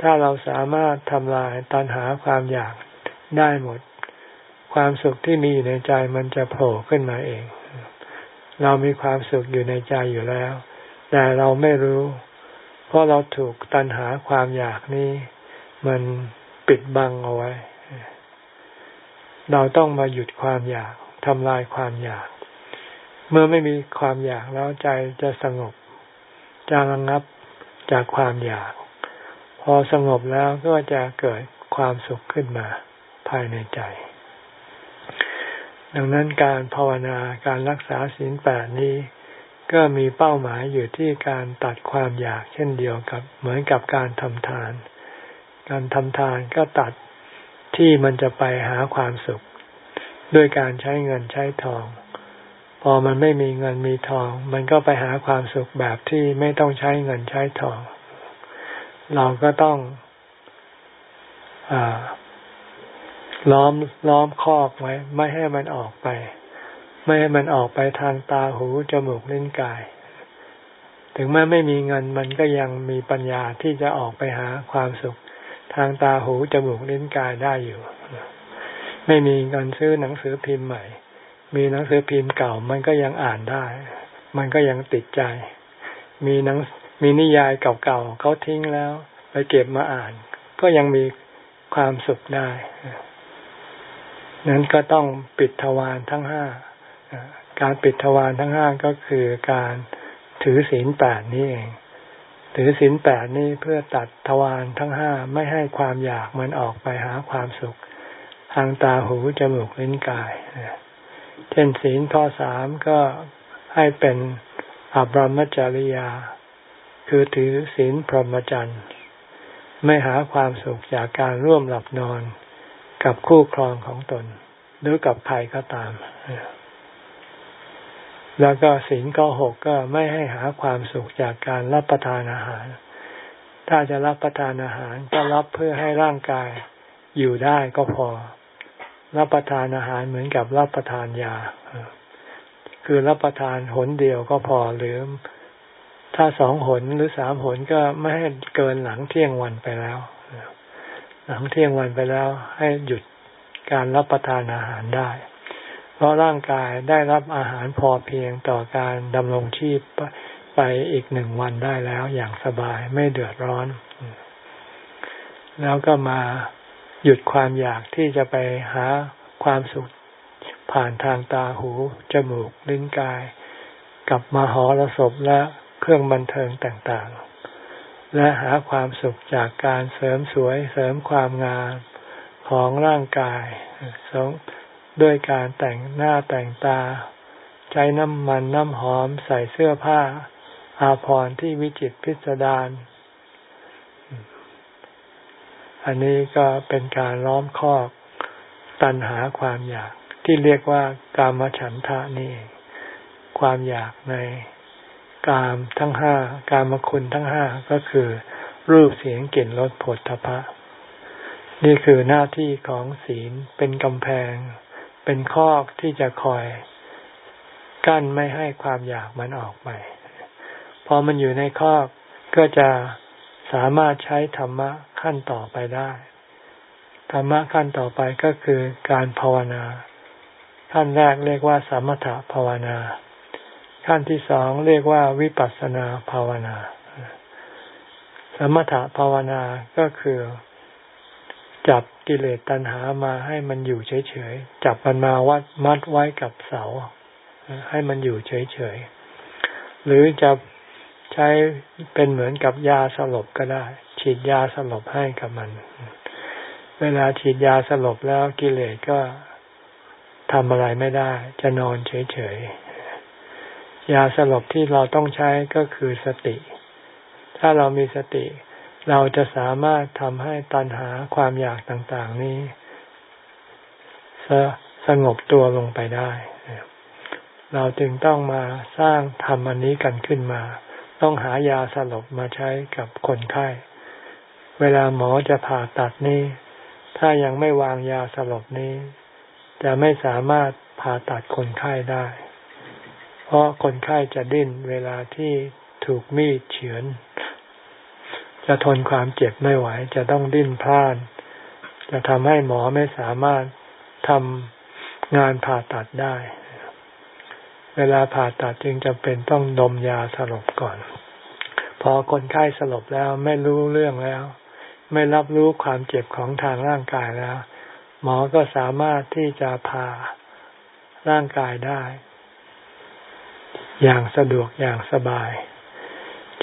ถ้าเราสามารถทำลายตัณหาความอยากได้หมด ความสุขที่มีอยู่ในใจมันจะโผล่ขึ้นมาเอง เรามีความสุขอยู่ในใจอยู่แล้ว แต่เราไม่รู้ เพราะเราถูกตันหาความอยากนี้ มันปิดบังเอาไว้ เราต้องมาหยุดความอยากทำลายความอยาก เมื่อไม่มีความอยากแล้วใจจะสงบจะระงับจากความอยาก พอสงบแล้วก็จะเกิดความสุขขึ้นมาภายในใจ ดังนั้นการภาวนาการรักษาศีลแปดนี้ ก็มีเป้าหมายอยู่ที่การตัดความอยากเช่นเดียวกับเหมือนกับการทำทาน การทำทานก็ตัด ที่มันจะไปหาความสุข ด้วยการใช้เงินใช้ทอง พอมันไม่มีเงินมีทอง มันก็ไปหาความสุขแบบที่ไม่ต้องใช้เงินใช้ทอง เราก็ต้องอล้อมล้อมคอกไว้ ไม่ให้มันออกไป ไม่ให้มันออกไปทางตาหูจมูกลิ้นกาย ถึงแม้ไม่มีเงินมันก็ยังมีปัญญาที่จะออกไปหาความสุข ทางตาหูจมูกลิ้นกายได้อยู่ ไม่มีเงินซื้อหนังสือพิมพ์ใหม่ มีหนังสือพิมพ์เก่ามันก็ยังอ่านได้ มันก็ยังติดใจ มีหนังมีนิยายเก่าๆเขาทิ้งแล้ว ไปเก็บมาอ่าน ก็ยังมีความสุขได้นั้นก็ต้องปิดทวารทั้งห้าการปิดทวารทั้งห้าก็คือการถือศีลแปดนี่เอง ถือศีลแปดนี่เพื่อตัดทวารทั้งห้าไม่ให้ความอยากมันออกไปหาความสุข ทางตาหูจมูกลิ้นกายเช่นศีลข้อสามก็ให้เป็นอบรมจริยา คือถือศีลพรหมจรรย์ไม่หาความสุขจากการร่วมหลับนอนกับคู่ครองของตน หรือกับใครก็ตาม แล้วก็ศีลข้อหกก็ไม่ให้หาความสุขจากการรับประทานอาหาร ถ้าจะรับประทานอาหารก็รับเพื่อให้ร่างกายอยู่ได้ก็พอ รับประทานอาหารเหมือนกับรับประทานยา คือรับประทานหนเดียวก็พอหรือ ถ้าสองหนหรือสามหนก็ไม่ให้เกินหลังเที่ยงวันไปแล้ว หลังเที่ยงวันไปแล้วให้หยุดการรับประทานอาหารได้ เพราะร่างกายได้รับอาหารพอเพียงต่อการดำรงชีพไปอีกหนึ่งวันได้แล้วอย่างสบายไม่เดือดร้อน แล้วก็มาหยุดความอยากที่จะไปหาความสุขผ่านทางตาหูจมูกลิ้นกาย กับมาหอระศพและเครื่องบันเทิงต่างๆ และหาความสุขจากการเสริมสวยเสริมความงามของร่างกายสง ด้วยการแต่งหน้าแต่งตา ใช้น้ำมันน้ำหอมใส่เสื้อผ้า อาภรณ์ที่วิจิตพิสดารอันนี้ก็เป็นการล้อมคอกตันหาความอยากที่เรียกว่ากามฉันทะนี่ ความอยากในกามทั้งห้ากามคุณทั้งห้าก็คือรูปเสียงกลิ่นรสผลทพะ นี่คือหน้าที่ของศีลเป็นกำแพง เป็นคอกที่จะคอยกั้นไม่ให้ความอยากมันออกไป พอมันอยู่ในคอกก็จะสามารถใช้ธรรมะขั้นต่อไปได้ ธรรมะขั้นต่อไปก็คือการภาวนา ขั้นแรกเรียกว่าสมถภาวนา ขั้นที่สองเรียกว่าวิปัสสนาภาวนา สมถภาวนาก็คือ จับกิเลสตัณหามาให้มันอยู่เฉยๆ จับมันมาวัดมัดไว้กับเสา ให้มันอยู่เฉยๆ หรือจะใช้เป็นเหมือนกับยาสลบก็ได้ ฉีดยาสลบให้กับมัน เวลาฉีดยาสลบแล้วกิเลสก็ทำอะไรไม่ได้ จะนอนเฉยๆ ยาสลบที่เราต้องใช้ก็คือสติ ถ้าเรามีสติ เราจะสามารถทำให้ตัณหาความอยากต่าง ๆ นี้สสงบตัวลงไปได้ เราจึงต้องมาสร้างทำอันนี้กันขึ้นมา ต้องหายาสลบมาใช้กับคนไข้ เวลาหมอจะผ่าตัดนี้ ถ้ายังไม่วางยาสลบนี้ จะไม่สามารถผ่าตัดคนไข้ได้ เพราะคนไข้จะดิ้นเวลาที่ถูกมีดเฉือน จะทนความเจ็บไม่ไหว จะต้องดิ้นพลานจะทำให้หมอไม่สามารถทำงานผ่าตัดได้ เวลาผ่าตัดจึงจำเป็นต้องดมยาสลบก่อน พอคนไข้สลบแล้วไม่รู้เรื่องแล้ว ไม่รับรู้ความเจ็บของทางร่างกายแล้ว หมอก็สามารถที่จะผ่าร่างกายได้ อย่างสะดวกอย่างสบาย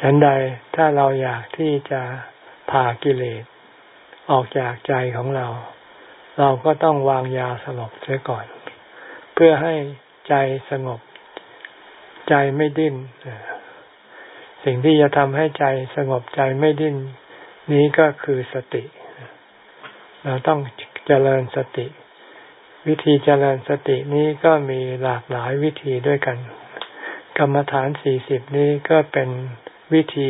ฉันใดถ้าเราอยากที่จะผ่ากิเลส ออกจากใจของเรา เราก็ต้องวางยาสลบเสียก่อน เพื่อให้ใจสงบ ใจไม่ดิ้นสิ่งที่จะทำให้ใจสงบใจไม่ดิ้น นี้ก็คือสติ เราต้องเจริญสติ วิธีเจริญสตินี้ก็มีหลากหลายวิธีด้วยกัน กรรมฐานสี่สิบนี้ก็เป็น วิธี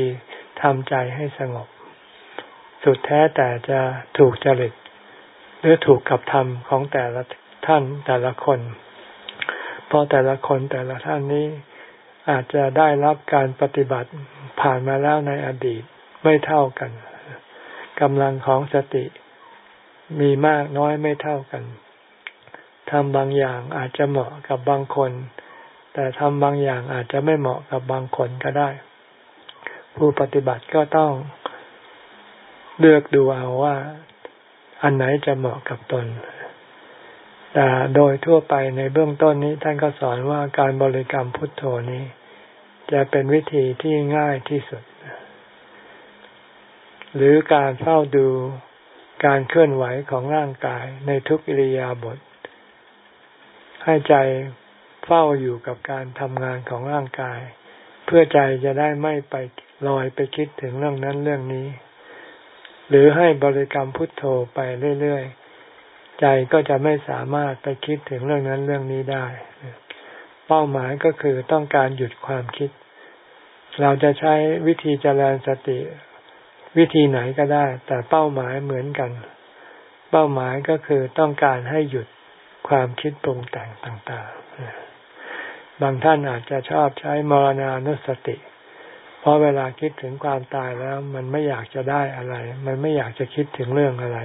ทำใจให้สงบ สุดแท้แต่จะถูกจริตหรือถูกกับธรรมของแต่ละท่านแต่ละคน เพราะแต่ละคนแต่ละท่านนี้อาจจะได้รับการปฏิบัติผ่านมาแล้วในอดีตไม่เท่ากันกำลังของสติมีมากน้อยไม่เท่ากันทำบางอย่างอาจจะเหมาะกับบางคน แต่ทำบางอย่างอาจจะไม่เหมาะกับบางคนก็ได้ ผู้ปฏิบัติก็ต้องเลือกดูเอาว่า อันไหนจะเหมาะกับตน แต่โดยทั่วไปในเบื้องต้นนี้ท่านก็สอนว่าการบริกรรมพุทโธนี้ จะเป็นวิธีที่ง่ายที่สุด หรือการเฝ้าดูการเคลื่อนไหวของร่างกายในทุกอิริยาบถให้ใจเฝ้าอยู่กับการทำงานของร่างกาย เพื่อใจจะได้ไม่ไป ลอยไปคิดถึงเรื่องนั้นเรื่องนี้ หรือให้บริกรรมพุทโธไปเรื่อยๆ ใจก็จะไม่สามารถไปคิดถึงเรื่องนั้นเรื่องนี้ได้ เป้าหมายก็คือต้องการหยุดความคิด เราจะใช้วิธีเจริญสติ วิธีไหนก็ได้ แต่เป้าหมายเหมือนกัน เป้าหมายก็คือต้องการให้หยุดความคิดปรุงแต่งต่างๆบางท่านอาจจะชอบใช้มรณานุสติ เพราะเวลาคิดถึงความตายแล้ว มันไม่อยากจะได้อะไร มันไม่อยากจะคิดถึงเรื่องอะไร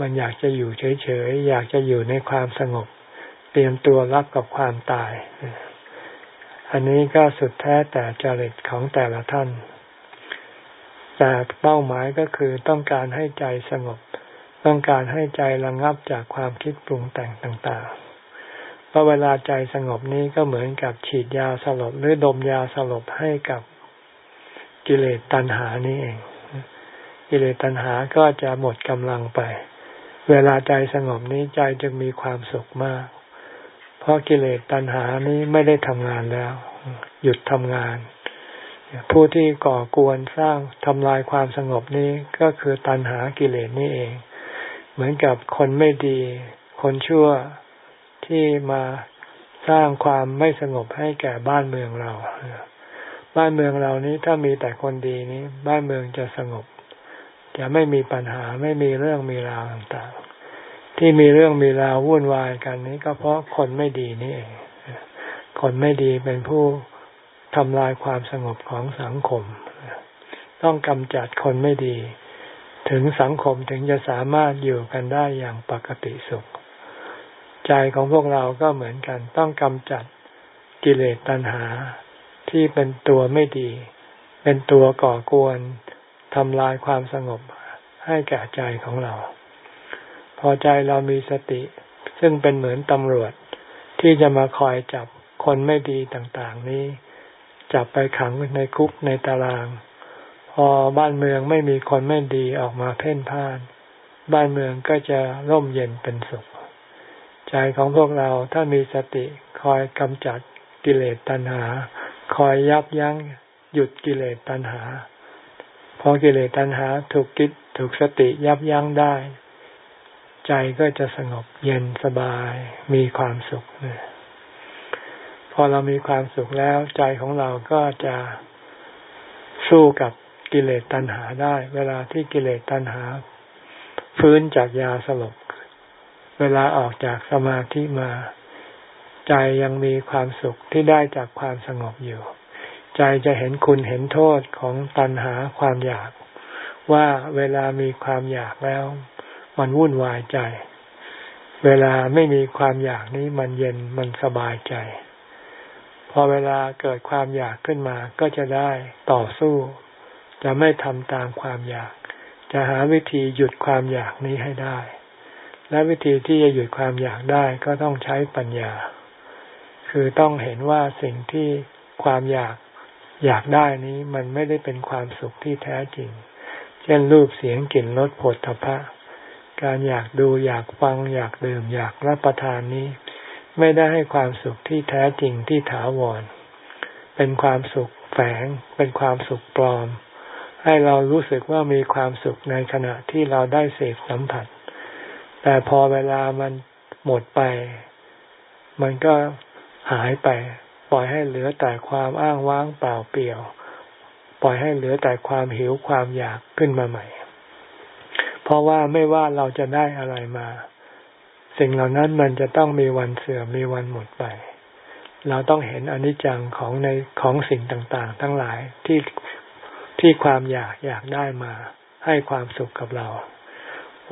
มันอยากจะอยู่เฉยๆ อยากจะอยู่ในความสงบ เตรียมตัวรับกับความตาย อันนี้ก็สุดแท้แต่จริตของแต่ละท่าน แต่เป้าหมายก็คือต้องการให้ใจสงบ ต้องการให้ใจระงงับจากความคิดปรุงแต่งต่างๆ เพราะเวลาใจสงบนี้ก็เหมือนกับฉีดยาสลบหรือดมยาสลบให้กับกิเลสตัณหานี้เอง กิเลสตัณหาก็จะหมดกำลังไป เวลาใจสงบนี้ใจจึงมีความสุขมาก เพราะกิเลสตัณหานี้ไม่ได้ทำงานแล้ว หยุดทำงาน ผู้ที่ก่อกวนสร้างทำลายความสงบนี้ก็คือตัณหากิเลสนี่เอง เหมือนกับคนไม่ดี คนชั่ว ที่มาสร้างความไม่สงบให้แก่บ้านเมืองเรา บ้านเมืองเรานี้ถ้ามีแต่คนดีนี้ บ้านเมืองจะสงบ จะไม่มีปัญหาไม่มีเรื่องมีราวต่างๆ ที่มีเรื่องมีราววุ่นวายกันนี้ก็เพราะคนไม่ดีนี่เอง คนไม่ดีเป็นผู้ทำลายความสงบของสังคม ต้องกำจัดคนไม่ดี ถึงสังคมถึงจะสามารถอยู่กันได้อย่างปกติสุข ใจของพวกเราก็เหมือนกัน ต้องกำจัดกิเลสตัณหาที่เป็นตัวไม่ดี เป็นตัวก่อกวนทำลายความสงบให้แก่ใจของเรา พอใจเรามีสติ ซึ่งเป็นเหมือนตำรวจที่จะมาคอยจับคนไม่ดีต่างๆนี้ จับไปขังในคุกในตาราง พอบ้านเมืองไม่มีคนไม่ดีออกมาเพ่นพ่าน บ้านเมืองก็จะร่มเย็นเป็นสุข ใจของพวกเราถ้ามีสติคอยกำจัดกิเลสตัณหา คอยยับยั้งหยุดกิเลสตัณหา พอกิเลสตัณหาถูกกิจถูกสติยับยั้งได้ ใจก็จะสงบเย็นสบายมีความสุขเนี่ยพอเรามีความสุขแล้ว ใจของเราก็จะสู้กับกิเลสตัณหาได้ เวลาที่กิเลสตัณหา ฟื้นจากยาสลบ เวลาออกจากสมาธิมา ใจยังมีความสุขที่ได้จากความสงบอยู่ ใจจะเห็นคุณเห็นโทษของตัณหาความอยาก ว่าเวลามีความอยากแล้ว มันวุ่นวายใจ เวลาไม่มีความอยากนี้มันเย็นมันสบายใจ พอเวลาเกิดความอยากขึ้นมาก็จะได้ต่อสู้ จะไม่ทำตามความอยาก จะหาวิธีหยุดความอยากนี้ให้ได้ และวิธีที่จะหยุดความอยากได้ก็ต้องใช้ปัญญา คือต้องเห็นว่าสิ่งที่ความอยากอยากได้นี้มันไม่ได้เป็นความสุขที่แท้จริง เช่นรูปเสียงกลิ่นรสผลทพะการอยากดูอยากฟังอยากดื่มอยากรับประทานนี้ ไม่ได้ให้ความสุขที่แท้จริงที่ถาวร เป็นความสุขแฝง เป็นความสุขปลอม ให้เรารู้สึกว่ามีความสุขในขณะที่เราได้เสพสัมผัส แต่พอเวลามันหมดไป มันก็หายไป ปล่อยให้เหลือแต่ความอ้างว้างเปล่าเปลี่ยว ปล่อยให้เหลือแต่ความหิวความอยากขึ้นมาใหม่ เพราะว่าไม่ว่าเราจะได้อะไรมา สิ่งเหล่านั้นมันจะต้องมีวันเสื่อมมีวันหมดไป เราต้องเห็นอนิจจังของในของสิ่งต่างๆ ทั้งหลายที่ที่ความอยากอยากได้มา ให้ความสุขกับเรา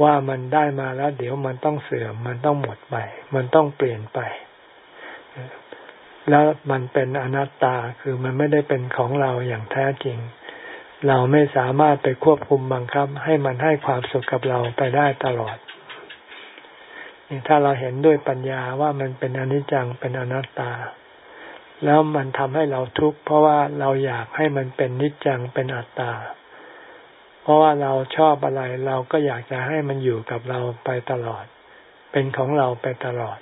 ว่ามันได้มาแล้ว เดี๋ยวมันต้องเสื่อม มันต้องหมดไป มันต้องเปลี่ยนไป แล้วมันเป็นอนัตตาคือมันไม่ได้เป็นของเราอย่างแท้จริง เราไม่สามารถไปควบคุมบังคับ ให้มันให้ความสุขกับเราไปได้ตลอดถ้าเราเห็นด้วยปัญญาว่ามันเป็นอนิจจังเป็นอนัตตา แล้วมันทำให้เราทุกข์เพราะว่าเราอยากให้มันเป็นนิจจังเป็นอัตตา เพราะว่าเราชอบอะไรเราก็อยากจะให้มันอยู่กับเราไปตลอด เป็นของเราไปตลอด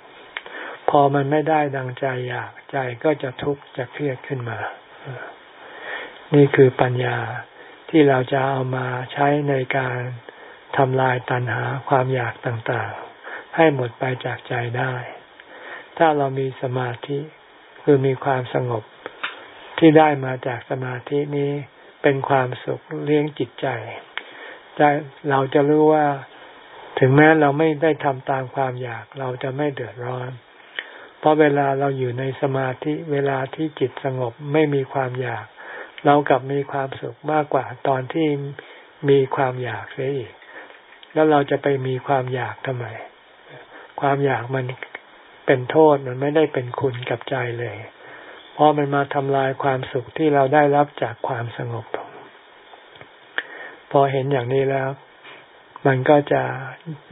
พอมันไม่ได้ดังใจอยากใจก็จะทุกข์จะเครียดขึ้นมา นี่คือปัญญาที่เราจะเอามาใช้ในการทำลายตัณหาความอยากต่างๆ ให้หมดไปจากใจได้ ถ้าเรามีสมาธิคือมีความสงบที่ได้มาจากสมาธินี้ เป็นความสุขเลี้ยงจิตใจใจเราจะรู้ว่าถึงแม้เราไม่ได้ทำตามความอยาก เราจะไม่เดือดร้อน เพราะเวลาเราอยู่ในสมาธิเวลาที่จิตสงบไม่มีความอยาก เรากลับมีความสุขมากกว่าตอนที่มีความอยากเสียอีก แล้วเราจะไปมีความอยากทำไม ความอยากมันเป็นโทษมันไม่ได้เป็นคุณกับใจเลย เพราะมันมาทำลายความสุขที่เราได้รับจากความสงบ พอเห็นอย่างนี้แล้ว มันก็จะ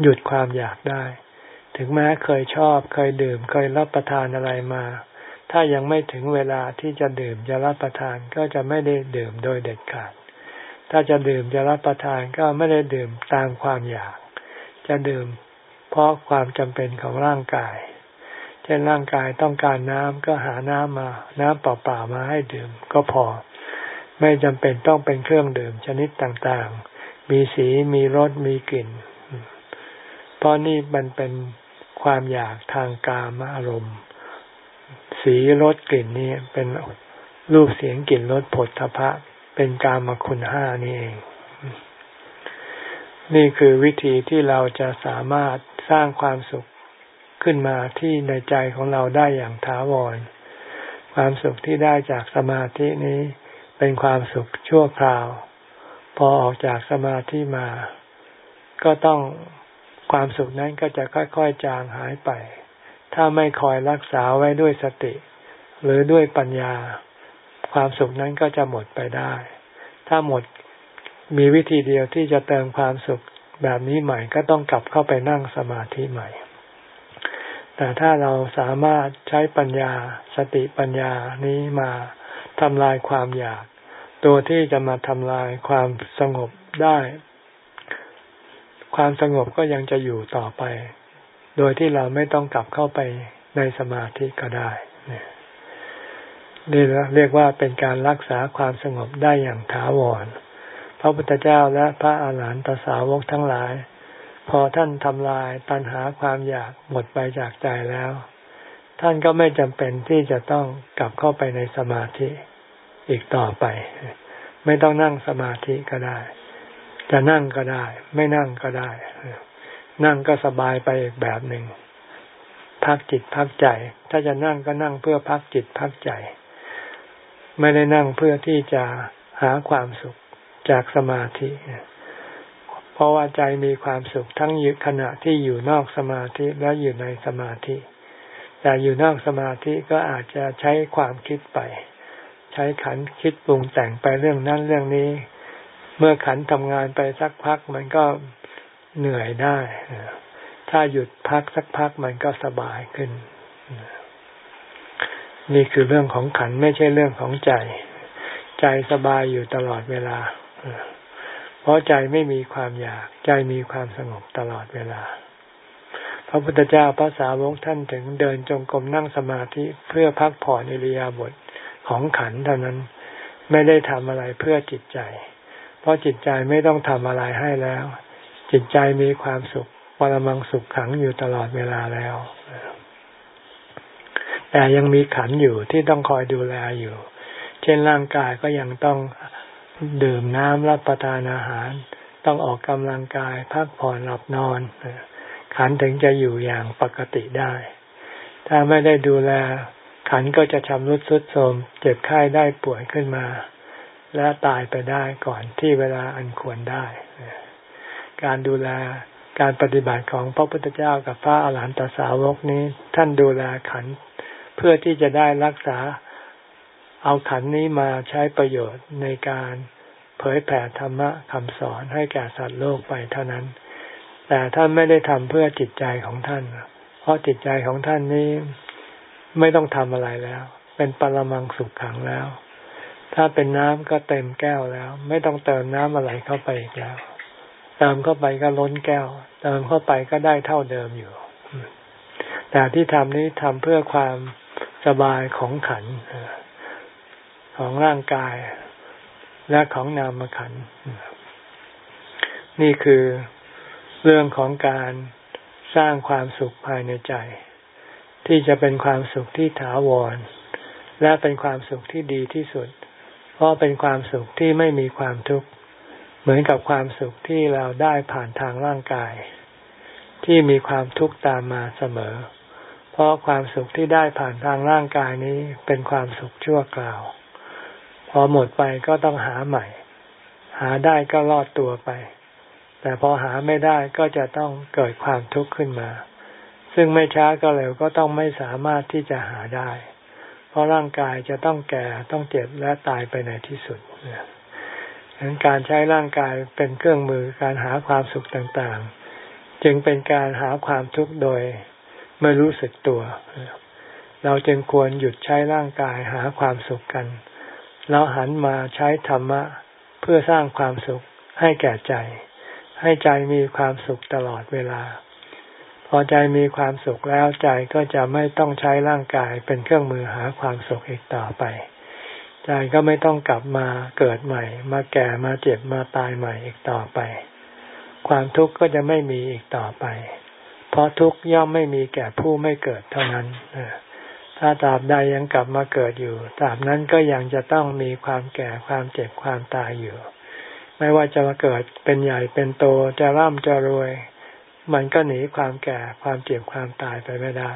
หยุดความอยากได้ ถึงแม้เคยชอบเคยดื่ม เคยรับประทานอะไรมา ถ้ายังไม่ถึงเวลาที่จะดื่มจะรับประทานก็จะไม่ได้ดื่มโดยเด็ดขาด ถ้าจะดื่มจะรับประทานก็ไม่ได้ดื่มตามความอยาก จะดื่มเพราะความจำเป็นของร่างกาย เช่นร่างกายต้องการน้ำก็หาน้ำมา น้ำเปล่าๆมาให้ดื่มก็พอ ไม่จำเป็นต้องเป็นเครื่องดื่มชนิดต่างๆ มีสีมีรสมีกลิ่น เพราะนี่มันเป็นความอยากทางกามอารมณ์ สีรสกลิ่นนี่เป็นรูปเสียงกลิ่นรสผลทพะ เป็นกามคุณห้านี่เอง นี่คือวิธีที่เราจะสามารถสร้างความสุข ขึ้นมาที่ในใจของเราได้อย่างถาวร ความสุขที่ได้จากสมาธินี้เป็นความสุขชั่วคราว พอออกจากสมาธิมา ก็ต้องความสุขนั้นก็จะค่อยๆจางหายไป ถ้าไม่คอยรักษาไว้ด้วยสติ หรือด้วยปัญญา ความสุขนั้นก็จะหมดไปได้ ถ้าหมดมีวิธีเดียวที่จะเติมความสุขแบบนี้ใหม่ก็ต้องกลับเข้าไปนั่งสมาธิใหม่ แต่ถ้าเราสามารถใช้ปัญญาสติปัญญานี้มาทำลายความอยาก ตัวที่จะมาทำลายความสงบได้ ความสงบก็ยังจะอยู่ต่อไป โดยที่เราไม่ต้องกลับเข้าไปในสมาธิก็ได้นี่เรียกว่าเป็นการรักษาความสงบได้อย่างถาวร พระพุทธเจ้าและพระอาหารหันตสาวกทั้งหลาย พอท่านทำลายตัณหาความอยากหมดไปจากใจแล้ว ท่านก็ไม่จำเป็นที่จะต้องกลับเข้าไปในสมาธิอีกต่อไป ไม่ต้องนั่งสมาธิก็ได้ จะนั่งก็ได้ ไม่นั่งก็ได้ นั่งก็สบายไปอีกแบบหนึ่งพักจิตพักใจ ถ้าจะนั่งก็นั่งเพื่อพักจิตพักใจ ไม่ได้นั่งเพื่อที่จะหาความสุขจากสมาธิ เพราะว่าใจมีความสุขทั้งยขณะที่อยู่นอกสมาธิและอยู่ในสมาธิ แต่อยู่นอกสมาธิก็อาจจะใช้ความคิดไป ใช้ขันคิดปรุงแต่งไปเรื่องนั้นเรื่องนี้ เมื่อขันทำงานไปสักพักมันก็เหนื่อยได้ ถ้าหยุดพักสักพักมันก็สบายขึ้น นี่คือเรื่องของขันไม่ใช่เรื่องของใจ ใจสบายอยู่ตลอดเวลา เพราะใจไม่มีความอยาก ใจมีความสงบตลอดเวลา พระพุทธเจ้าพระสาวกท่านถึงเดินจงกรมนั่งสมาธิเพื่อพักผ่อนอิริยาบถของขันเท่านั้นไม่ได้ทำอะไรเพื่อจิตใจ เพราะจิตใจไม่ต้องทำอะไรให้แล้ว จิตใจมีความสุขปรมังสุขขังอยู่ตลอดเวลาแล้วแต่ยังมีขันอยู่ที่ต้องคอยดูแลอยู่ เช่นร่างกายก็ยังต้อง ดื่มน้ำรับประทานอาหาร ต้องออกกำลังกายพักผ่อนหลับนอน ขันถึงจะอยู่อย่างปกติได้ ถ้าไม่ได้ดูแล ขันก็จะชำรุดทรุดโทรมเจ็บไข้ได้ป่วยขึ้นมา และตายไปได้ก่อนที่เวลาอันควรได้ การดูแลการปฏิบัติของพระพุทธเจ้ากับพระอาหารหันตสาวกนี้ ท่านดูแลขันเพื่อที่จะได้รักษา เอาขันนี้มาใช้ประโยชน์ในการเผยแผ่ธรรมะคำสอนให้แก่สัตว์โลกไปเท่านั้น แต่ท่านไม่ได้ทำเพื่อจิตใจของท่าน เพราะจิตใจของท่านนี้ไม่ต้องทำอะไรแล้ว เป็นปรมังสุขขังแล้ว ถ้าเป็นน้ำก็เต็มแก้วแล้ว ไม่ต้องเติมน้ำอะไรเข้าไปอีกแล้ว เติมเข้าไปก็ล้นแก้ว เติมเข้าไปก็ได้เท่าเดิมอยู่ แต่ที่ทำนี้ทำเพื่อความสบายของขัน ของร่างกายและของนามขัน นี่คือเรื่องของการสร้างความสุขภายในใจ ที่จะเป็นความสุขที่ถาวร และเป็นความสุขที่ดีที่สุด เพราะเป็นความสุขที่ไม่มีความทุกข์ เหมือนกับความสุขที่เราได้ผ่านทางร่างกาย ที่มีความทุกข์ตามมาเสมอ เพราะความสุขที่ได้ผ่านทางร่างกายนี้เป็นความสุขชั่วคราว พอหมดไปก็ต้องหาใหม่ หาได้ก็รอดตัวไป แต่พอหาไม่ได้ก็จะต้องเกิดความทุกข์ขึ้นมา ซึ่งไม่ช้าก็เร็วก็ต้องไม่สามารถที่จะหาได้ เพราะร่างกายจะต้องแก่ต้องเจ็บและตายไปในที่สุดดังนั้นการใช้ร่างกายเป็นเครื่องมือการหาความสุขต่างๆ จึงเป็นการหาความทุกข์โดยไม่รู้สึกตัว เราจึงควรหยุดใช้ร่างกายหาความสุขกัน เราหันมาใช้ธรรมะ เพื่อสร้างความสุขให้แก่ใจ ให้ใจมีความสุขตลอดเวลา พอใจมีความสุขแล้วใจก็จะไม่ต้องใช้ร่างกายเป็นเครื่องมือหาความสุขอีกต่อไป ใจก็ไม่ต้องกลับมาเกิดใหม่ มาแก่มาเจ็บมาตายใหม่อีกต่อไป ความทุกข์ก็จะไม่มีอีกต่อไป เพราะทุกข์ย่อมไม่มีแก่ผู้ไม่เกิดเท่านั้น ถ้าตราบใดยังกลับมาเกิดอยู่ตราบนั้นก็ยังจะต้องมีความแก่ความเจ็บความตายอยู่ ไม่ว่าจะมาเกิดเป็นใหญ่เป็นโตจะร่ำจะรวย มันก็หนีความแก่ความเจ็บความตายไปไม่ได้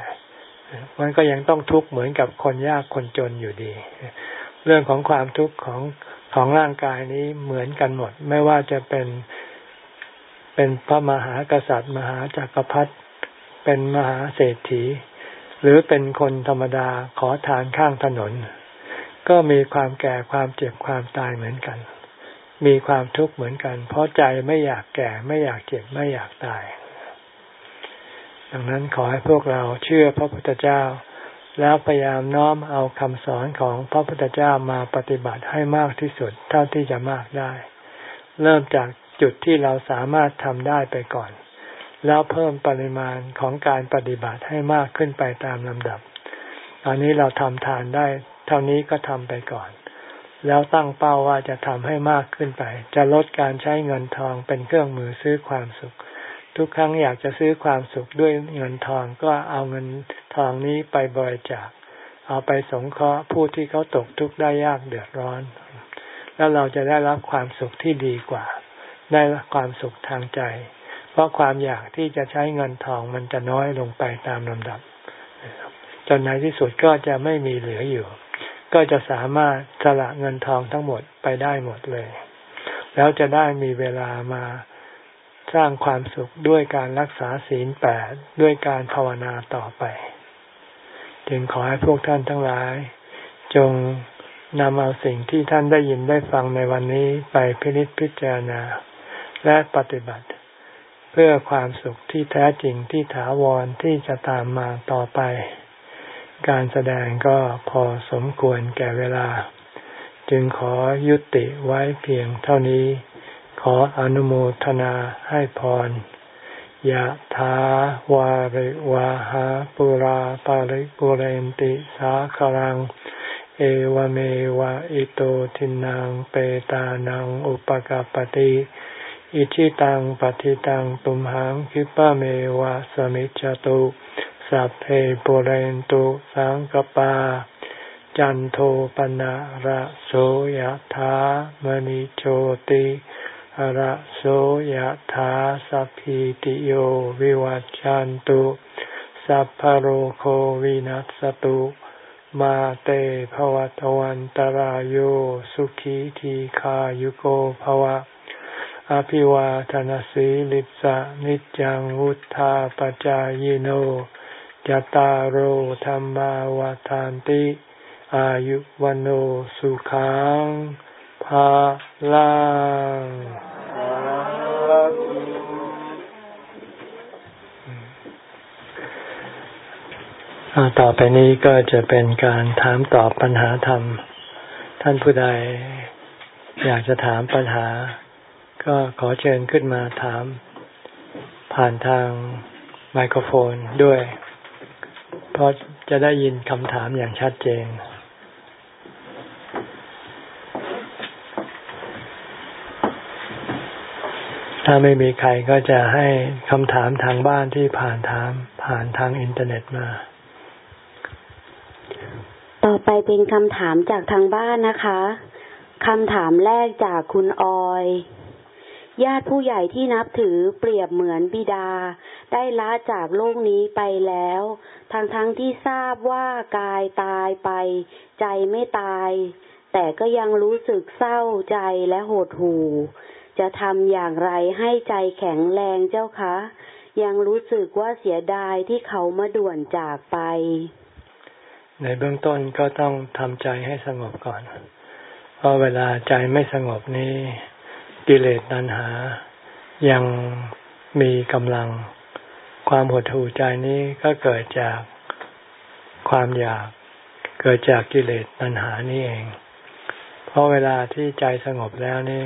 มันก็ยังต้องทุกข์เหมือนกับคนยากคนจนอยู่ดี เรื่องของความทุกข์ของของร่างกายนี้เหมือนกันหมด ไม่ว่าจะเป็นเป็นพระมหากษัตริย์ มหาจักรพรรดิเป็นมหาเศรษฐี หรือเป็นคนธรรมดาขอทานข้างถนน ก็มีความแก่ความเจ็บความตายเหมือนกัน มีความทุกข์เหมือนกัน เพราะใจไม่อยากแก่ไม่อยากเจ็บไม่อยากตาย ดังนั้นขอให้พวกเราเชื่อพระพุทธเจ้า แล้วพยายามน้อมเอาคำสอนของพระพุทธเจ้ามาปฏิบัติให้มากที่สุดเท่าที่จะมากได้ เริ่มจากจุดที่เราสามารถทำได้ไปก่อน แล้วเพิ่มปริมาณของการปฏิบัติให้มากขึ้นไปตามลำดับ ตอนนี้เราทำทานได้ เท่านี้ก็ทำไปก่อน แล้วตั้งเป้าว่าจะทำให้มากขึ้นไป จะลดการใช้เงินทองเป็นเครื่องมือซื้อความสุข ทุกครั้งอยากจะซื้อความสุขด้วยเงินทองก็เอาเงินทองนี้ไปบริจาค เอาไปสงเคราะห์ผู้ที่เขาตกทุกข์ได้ยากเดือดร้อน แล้วเราจะได้รับความสุขที่ดีกว่า ได้ความสุขทางใจ เพราะความอยากที่จะใช้เงินทองมันจะน้อยลงไปตามลำดับ จนในที่สุดก็จะไม่มีเหลืออยู่ ก็จะสามารถสละเงินทองทั้งหมดไปได้หมดเลย แล้วจะได้มีเวลามาสร้างความสุขด้วยการรักษาศีลแปดด้วยการภาวนาต่อไป จึงขอให้พวกท่านทั้งหลาย จงนำเอาสิ่งที่ท่านได้ยินได้ฟังในวันนี้ไปพินิจพิจารณา และปฏิบัติ พื่อความสุขที่แท้จริงที่ถาวรที่จะตามมาต่อไป การแสดงก็พอสมควรแก่เวลา จึงขอยุติไว้เพียงเท่านี้ ขออนุโมทนาให้พรยะถาวาริวาหาปุราปาริปุเรนติสาครัง เอวเมวะอิโตทินังเปตานังอุปกาปติ อิชิตังปฏิตังตุมหังคิปะเมวะสมิจจตุสัพเพปุเรนตุสังกปา จันโทปนะระโสยธามณิโชติระโสยธาสัพพิติโยวิวัจจันตุสัพพโรโควินัสตุมาเตภวตวันตารโยสุขีทีขายุโกภวะ อภิวาทนสีลิสะนิจังวุธาปจายโนจตารโหธรรมาวาทานติ อายุวันโอสุขังภาลังต่อไปนี้ก็จะเป็นการถามตอบปัญหาธรรม ท่านผู้ใดอยากจะถามปัญหา ก็ขอเชิญขึ้นมาถาม ผ่านทางไมโครโฟนด้วย เพราะจะได้ยินคำถามอย่างชัดเจน ถ้าไม่มีใครก็จะให้คำถามทางบ้านที่ผ่านถามผ่านทางอินเทอร์เน็ตมา ต่อไปเป็นคำถามจากทางบ้านนะคะคำถามแรกจากคุณออย ญาติผู้ใหญ่ที่นับถือเปรียบเหมือนบิดา ได้ละจากโลกนี้ไปแล้ว ทั้งทั้งที่ทราบว่ากายตายไป ใจไม่ตาย แต่ก็ยังรู้สึกเศร้าใจและโหดหู่ จะทำอย่างไรให้ใจแข็งแรงเจ้าคะ ยังรู้สึกว่าเสียดายที่เขามาด่วนจากไป ในเบื้องต้นก็ต้องทำใจให้สงบก่อน เพราะเวลาใจไม่สงบนี้ กิเลสตัณหา ยังมีกำลัง ความหดหู่ใจนี้ก็เกิดจากความอยาก เกิดจากกิเลสตัณหานี่เอง เพราะเวลาที่ใจสงบแล้วนี่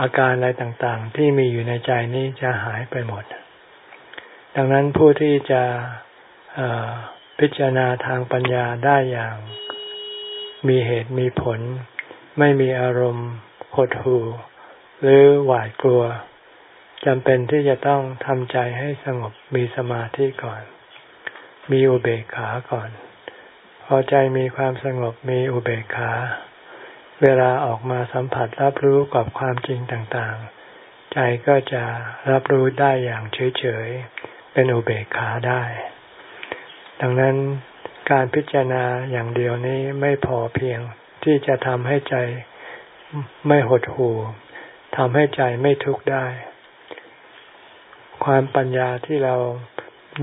อาการอะไรต่างๆ ที่มีอยู่ในใจนี้จะหายไปหมด ดังนั้นผู้ที่จะพิจารณาทางปัญญาได้อย่าง มีเหตุมีผล ไม่มีอารมณ์หดหู่ หรือหวาดกลัวจำเป็นที่จะต้องทำใจให้สงบมีสมาธิก่อน มีอุเบกขาก่อน พอใจมีความสงบมีอุเบกขา เวลาออกมาสัมผัสรับรู้กับความจริงต่างๆ ใจก็จะรับรู้ได้อย่างเฉยๆ เป็นอุเบกขาได้ ดังนั้นการพิจารณาอย่างเดียวนี้ไม่พอเพียงที่จะทำให้ใจไม่หดหู่ ทำให้ใจไม่ทุกข์ได้ ความปัญญาที่เรา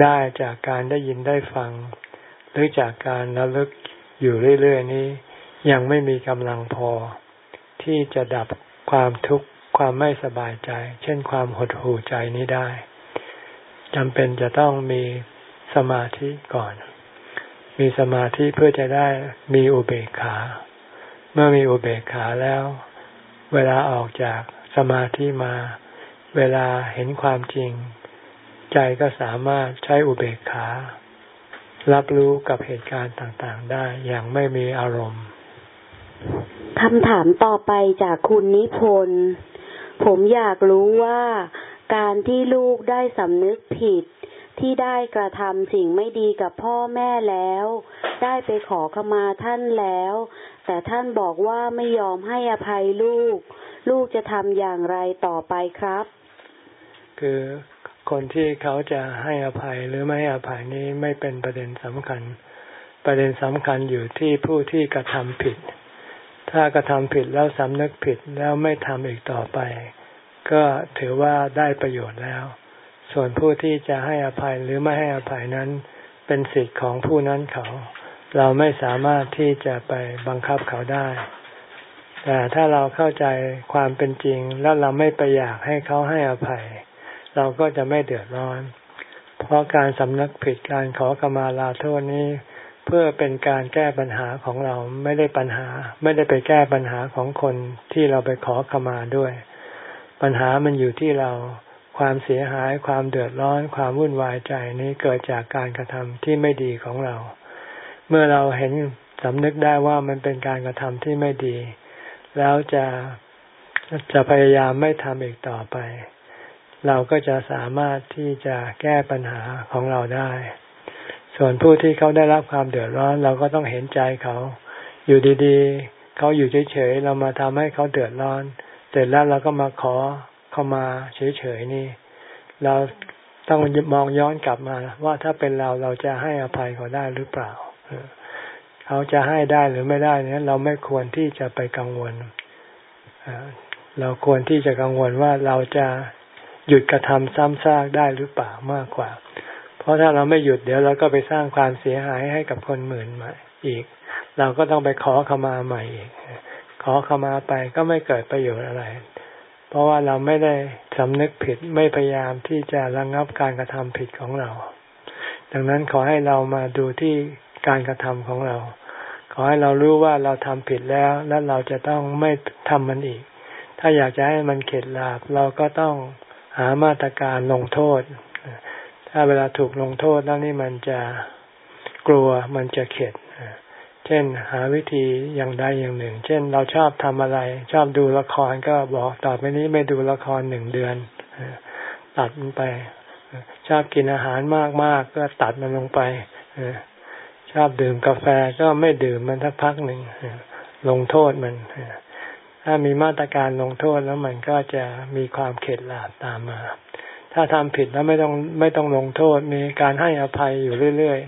ได้จากการได้ยินได้ฟัง หรือจากการระลึกอยู่เรื่อย ๆ นี้ ยังไม่มีกำลังพอ ที่จะดับความทุกข์ความไม่สบายใจ เช่นความหดหู่ใจนี้ได้จำเป็นจะต้องมีสมาธิก่อน มีสมาธิเพื่อจะได้มีอุเบกขา เมื่อมีอุเบกขาแล้ว เวลาออกจาก สมาธิมา เวลาเห็นความจริง ใจก็สามารถใช้อุเบกขา รับรู้กับเหตุการณ์ต่างๆ ได้อย่างไม่มีอารมณ์คำถามต่อไปจากคุณนิพนธ์ผมอยากรู้ว่าการที่ลูกได้สำนึกผิดที่ได้กระทำสิ่งไม่ดีกับพ่อแม่แล้ว ได้ไปขอขมาท่านแล้ว แต่ท่านบอกว่าไม่ยอมให้อภัยลูก ลูกจะทำอย่างไรต่อไปครับ คือคนที่เขาจะให้อภัยหรือไม่ให้อภัยนี้ไม่เป็นประเด็นสำคัญ ประเด็นสำคัญอยู่ที่ผู้ที่กระทำผิด ถ้ากระทำผิดแล้วสำนึกผิดแล้วไม่ทำอีกต่อไป ก็ถือว่าได้ประโยชน์แล้ว ส่วนผู้ที่จะให้อภัยหรือไม่ให้อภัยนั้น เป็นสิทธิ์ของผู้นั้นเขา เราไม่สามารถที่จะไปบังคับเขาได้ แต่ถ้าเราเข้าใจความเป็นจริงแล้วเราไม่ไปอยากให้เขาให้อภัย เราก็จะไม่เดือดร้อน เพราะการสำนึกผิดการขอขมาลาโทษนี้ เพื่อเป็นการแก้ปัญหาของเราไม่ได้ปัญหา ไม่ได้ไปแก้ปัญหาของคนที่เราไปขอขมาด้วย ปัญหามันอยู่ที่เราความเสียหายความเดือดร้อนความวุ่นวายใจนี้เกิดจากการกระทำที่ไม่ดีของเรา เมื่อเราเห็นสำนึกได้ว่ามันเป็นการกระทำที่ไม่ดี แล้วจะจะพยายามไม่ทำอีกต่อไป เราก็จะสามารถที่จะแก้ปัญหาของเราได้ ส่วนผู้ที่เขาได้รับความเดือดร้อน เราก็ต้องเห็นใจเขา อยู่ดีๆ เขาอยู่เฉยๆ เรามาทำให้เขาเดือดร้อน เสร็จแล้วเราก็มาขอเข้ามาเฉยๆนี่ เราต้องมองย้อนกลับมา ว่าถ้าเป็นเราเราจะให้อภัยเขาได้หรือเปล่า เขาจะให้ได้หรือไม่ได้เนี่ยเราไม่ควรที่จะไปกังวลเราควรที่จะกังวลว่าเราจะหยุดกระทำซ้ำซากได้หรือเปล่ามากกว่า เพราะถ้าเราไม่หยุดเดี๋ยวเราก็ไปสร้างความเสียหายให้กับคนหมื่นใหม่อีก เราก็ต้องไปขอขมาใหม่อีก ขอขมาไปก็ไม่เกิดประโยชน์อะไร เพราะว่าเราไม่ได้สำนึกผิดไม่พยายามที่จะระงงับการกระทำผิดของเรา ดังนั้นขอให้เรามาดูที่ การกระทำของเรา ขอให้เรารู้ว่าเราทำผิดแล้วและเราจะต้องไม่ทำมันอีก ถ้าอยากจะให้มันเข็ดหลาบเราก็ต้องหามาตรการลงโทษ ถ้าเวลาถูกลงโทษแล้วนี่มันจะกลัวมันจะเข็ดเช่นหาวิธีอย่างใดอย่างหนึ่ง เช่นเราชอบทำอะไร ชอบดูละครก็บอกต่อไปนี้ไม่ดูละครหนึ่งเดือนตัดมันไป ชอบกินอาหารมากๆก็ตัดมันลงไป ชอบดื่มกาแฟก็ไม่ดื่มมันสักพักหนึ่งลงโทษมันถ้ามีมาตรการลงโทษแล้วมันก็จะมีความเข็ดหลาบตามมา ถ้าทำผิดแล้วไม่ต้องไม่ต้องลงโทษมีการให้อภัยอยู่เรื่อย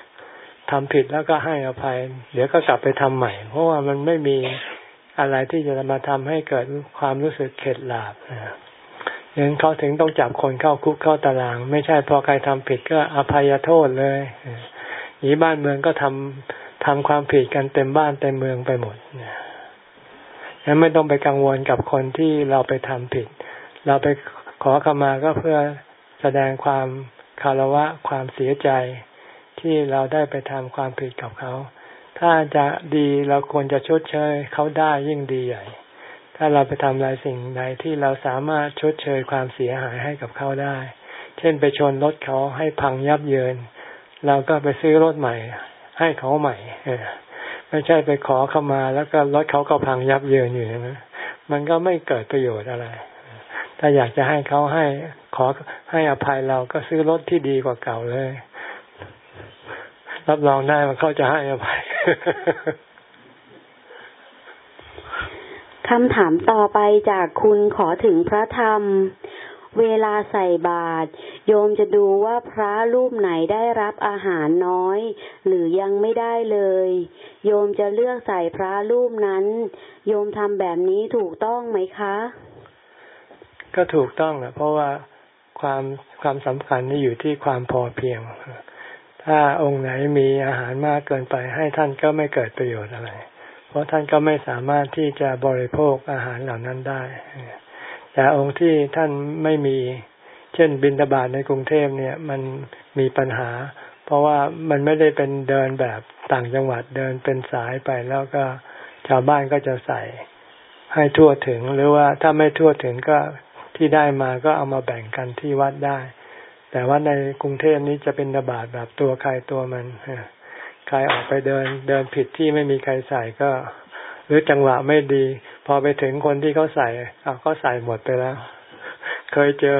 ๆทำผิดแล้วก็ให้อภัย เดี๋ยวก็กลับไปทำใหม่ เพราะว่ามันไม่มีอะไรที่จะมาทำให้เกิดความรู้สึกเข็ดหลาบดังนั้นเขาถึงต้องจับคนเข้าคุกเข้าตาราง ไม่ใช่พอใครทำผิดก็อภัยโทษเลย นี้บ้านเมืองก็ทำทำความผิดกันเต็มบ้านเต็มเมืองไปหมดนงั้นไม่ต้องไปกังวลกับคนที่เราไปทำผิด เราไปขอขมาก็เพื่อแสดงความคารวะความเสียใจที่เราได้ไปทำความผิดกับเขา ถ้าจะดีเราควรจะชดเชยเขาได้ยิ่งดีใหญ่ ถ้าเราไปทำอะไรสิ่งใดที่เราสามารถชดเชยความเสียหายให้กับเขาได้ เช่นไปชนรถเขาให้พังยับเยิน เราก็ไปซื้อรถใหม่ ให้เขาใหม่ไม่ใช่ไปขอเข้ามา แล้วก็รถเขาก็พังยับเยินอยู่นะมันก็ไม่เกิดประโยชน์อะไร ถ้าอยากจะให้เขาให้ขอให้อภัยเราก็ซื้อรถที่ดีกว่าเก่าเลย รับรองได้ว่าเขาจะให้อภัยคำถามต่อไปจากคุณขอถึงพระธรรม เวลาใส่บาตรโยมจะดูว่าพระรูปไหนได้รับอาหารน้อย หรือยังไม่ได้เลย โยมจะเลือกใส่พระรูปนั้น โยมทำแบบนี้ถูกต้องไหมคะ ก็ถูกต้องนะเพราะว่าความความสำคัญนี่อยู่ที่ความพอเพียง ถ้าองค์ไหนมีอาหารมากเกินไปให้ท่านก็ไม่เกิดประโยชน์อะไร เพราะท่านก็ไม่สามารถที่จะบริโภคอาหารเหล่านั้นได้ แต่องค์ที่ท่านไม่มีเช่นบินตบาทในกรุงเทพเนี่ย มันมีปัญหา เพราะว่ามันไม่ได้เป็นเดินแบบต่างจังหวัดเดินเป็นสายไปแล้วก็ชาวบ้านก็จะใส่ให้ทั่วถึงหรือว่าถ้าไม่ทั่วถึงก็ที่ได้มาก็เอามาแบ่งกันที่วัดได้ แต่ว่าในกรุงเทพนี้จะเป็นตบาทแบบตัวใครตัวมันใครออกไปเดิน เดินผิดที่ไม่มีใครใส่ก็ หรือจังหวะไม่ดี พอไปถึงคนที่เขาใส่เอาเขาใส่หมดไปแล้ว เคยเจอ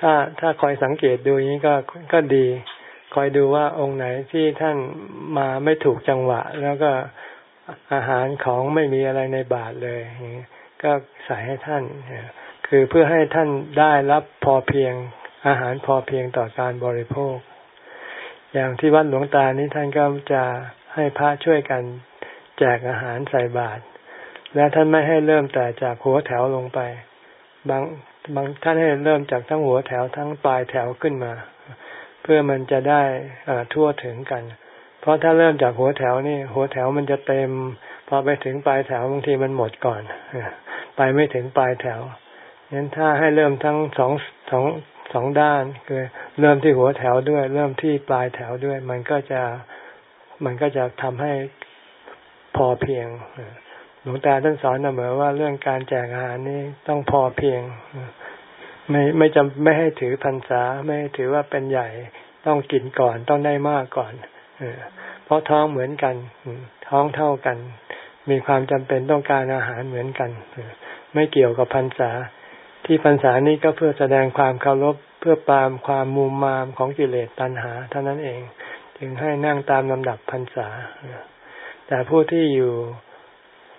ถ้าถ้าคอยสังเกตดูอย่างนี้ก็ก็ดี คอยดูว่าองค์ไหนที่ท่านมาไม่ถูกจังหวะ แล้วก็อาหารของไม่มีอะไรในบาทเลยก็ใส่ให้ท่านคือเพื่อให้ท่านได้รับพอเพียงอาหารพอเพียงต่อการบริโภค อย่างที่วัดหลวงตานี้ท่านก็จะให้พระช่วยกัน แจกอาหารใส่บาตรและท่านไม่ให้เริ่มแต่จากหัวแถวลงไป บางบางท่านให้เริ่มจากทั้งหัวแถวทั้งปลายแถวขึ้นมา เพื่อมันจะได้ทั่วถึงกัน เพราะถ้าเริ่มจากหัวแถวนี่ หัวแถวมันจะเต็ม พอไปถึงปลายแถวบางทีมันหมดก่อนไปไม่ถึงปลายแถวงั้นถ้าให้เริ่มทั้งสองสองสองด้านคือเริ่มที่หัวแถวด้วย เริ่มที่ปลายแถวด้วย มันก็จะมันก็จะทำให้ พอเพียงหลวงตาท่านสอนเสมอว่าเรื่องการแจกอาหารนี่ต้องพอเพียง ไม่ไม่จำไม่ให้ถือพรรษาไม่ให้ถือว่าเป็นใหญ่ต้องกินก่อนต้องได้มากก่อนเพราะท้องเหมือนกัน ท้องเท่ากัน มีความจำเป็นต้องการอาหารเหมือนกันไม่เกี่ยวกับพรรษา ที่พรรษานี้ก็เพื่อแสดงความเคารพเพื่อปรามความมุมมามของกิเลสตัณหา เท่านั้นเอง จึงให้นั่งตามลำดับพรรษา แต่ผู้ที่อยู่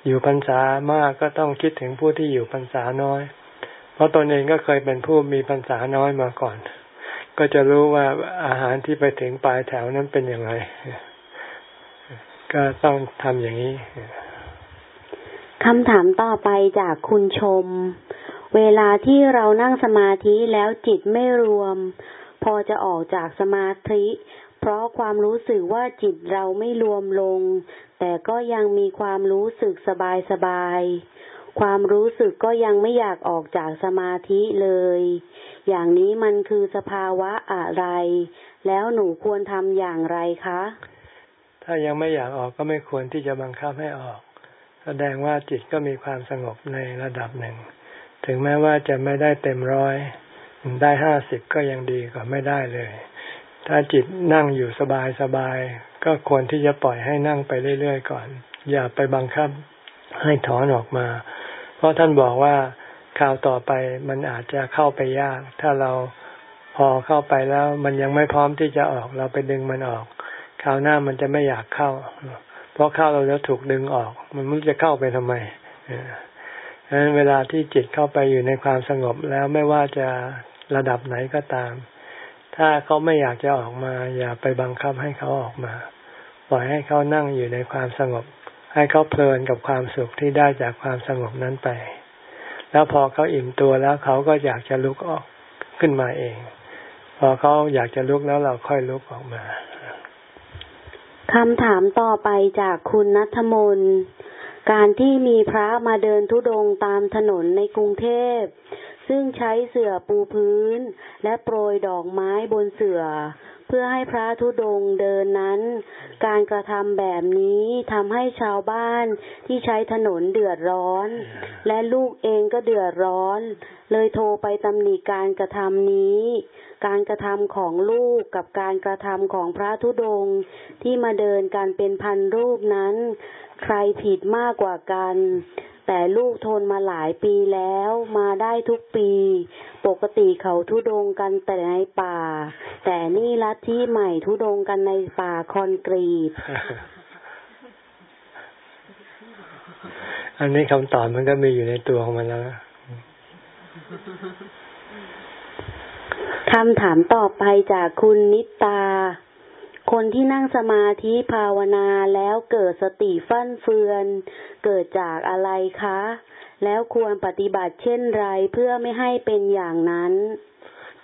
อยู่พรรษามากก็ต้องคิดถึงผู้ที่อยู่พรรษาน้อย เพราะตนเองก็เคยเป็นผู้มีพรรษาน้อยมาก่อน ก็จะรู้ว่าอาหารที่ไปถึงปลายแถวนั้นเป็นอย่างไร ก็ต้องทำอย่างนี้คำถามต่อไปจากคุณชม เวลาที่เรานั่งสมาธิแล้วจิตไม่รวม พอจะออกจากสมาธิ เพราะความรู้สึกว่าจิตเราไม่รวมลง แต่ก็ยังมีความรู้สึกสบายสบายความรู้สึกก็ยังไม่อยากออกจากสมาธิเลย อย่างนี้มันคือสภาวะอะไร แล้วหนูควรทำอย่างไรคะ ถ้ายังไม่อยากออกก็ไม่ควรที่จะบังคับให้ออก แสดงว่าจิตก็มีความสงบในระดับหนึ่ง ถึงแม้ว่าจะไม่ได้เต็มร้อย ได้ห้าสิบก็ยังดีกว่าไม่ได้เลย ถ้าจิตนั่งอยู่สบายสบายก็ควรที่จะปล่อยให้นั่งไปเรื่อยๆก่อน อย่าไปบังคับให้ถอนออกมา เพราะท่านบอกว่าคราวต่อไปมันอาจจะเข้าไปยาก ถ้าเราพอเข้าไปแล้ว มันยังไม่พร้อมที่จะออก เราไปดึงมันออกคราวหน้ามันจะไม่อยากเข้า เพราะเข้าเราแล้วถูกดึงออก มันไม่จะเข้าไปทำไมดังนั้นเวลาที่จิตเข้าไปอยู่ในความสงบแล้วไม่ว่าจะระดับไหนก็ตาม ถ้าเขาไม่อยากจะออกมา อย่าไปบังคับให้เขาออกมา ปล่อยให้เขานั่งอยู่ในความสงบ ให้เขาเพลินกับความสุขที่ได้จากความสงบนั้นไป แล้วพอเขาอิ่มตัวแล้วเขาก็อยากจะลุกออกขึ้นมาเอง พอเขาอยากจะลุกแล้วเราค่อยลุกออกมาคำถามต่อไปจากคุณนัทมน การที่มีพระมาเดินทุดงตามถนนในกรุงเทพ ซึ่งใช้เสื่อปูพื้น และโปรยดอกไม้บนเสื่อ เพื่อให้พระทุดงเดินนั้น การกระทำแบบนี้ทำให้ชาวบ้านที่ใช้ถนนเดือดร้อน และลูกเองก็เดือดร้อน เลยโทรไปตำหนิการกระทำนี้ การกระทำของลูกกับการกระทำของพระธุดงที่มาเดินกันเป็นพันรูปนั้น ใครผิดมากกว่ากัน แต่ลูกทนมาหลายปีแล้วมาได้ทุกปี ปกติเขาทุดงกันแต่ในป่า แต่นี่ลัทธิใหม่ทุดงกันในป่าคอนกรีต อันนี้คำตอบมันก็มีอยู่ในตัวของมันแล้วคำถามต่อไปจากคุณนิตา คนที่นั่งสมาธิภาวนาแล้วเกิดสติฟั่นเฟือน เกิดจากอะไรคะ แล้วควรปฏิบัติเช่นไรเพื่อไม่ให้เป็นอย่างนั้น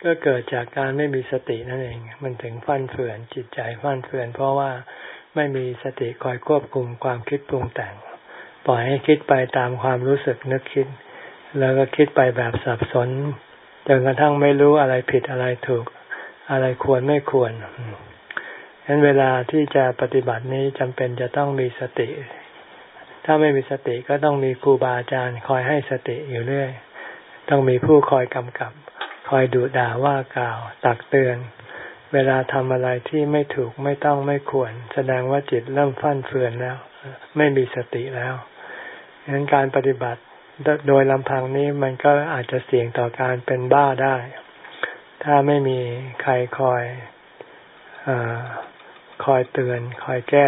ก็เกิดจากการไม่มีสตินั่นเอง มันถึงฟั่นเฟือนจิตใจฟั่นเฟือน เพราะว่าไม่มีสติคอยควบคุมความคิดปรุงแต่ง ปล่อยให้คิดไปตามความรู้สึกนึกคิด แล้วก็คิดไปแบบสับสนจนกระทั่งไม่รู้อะไรผิดอะไรถูก อะไรควรไม่ควร ฉะนั้นเวลาที่จะปฏิบัตินี้จำเป็นจะต้องมีสติ ถ้าไม่มีสติก็ต้องมีครูบาอาจารย์คอยให้สติอยู่เรื่อย ต้องมีผู้คอยกำกับ คอยดูด่าว่ากล่าว ตักเตือน เวลาทำอะไรที่ไม่ถูกไม่ต้องไม่ควร แสดงว่าจิตเริ่มฟั่นเฟือนแล้ว ไม่มีสติแล้วฉะนั้นการปฏิบัติโดยลำพังนี้มันก็อาจจะเสี่ยงต่อการเป็นบ้าได้ ถ้าไม่มีใครคอยอ คอยเตือน คอยแก้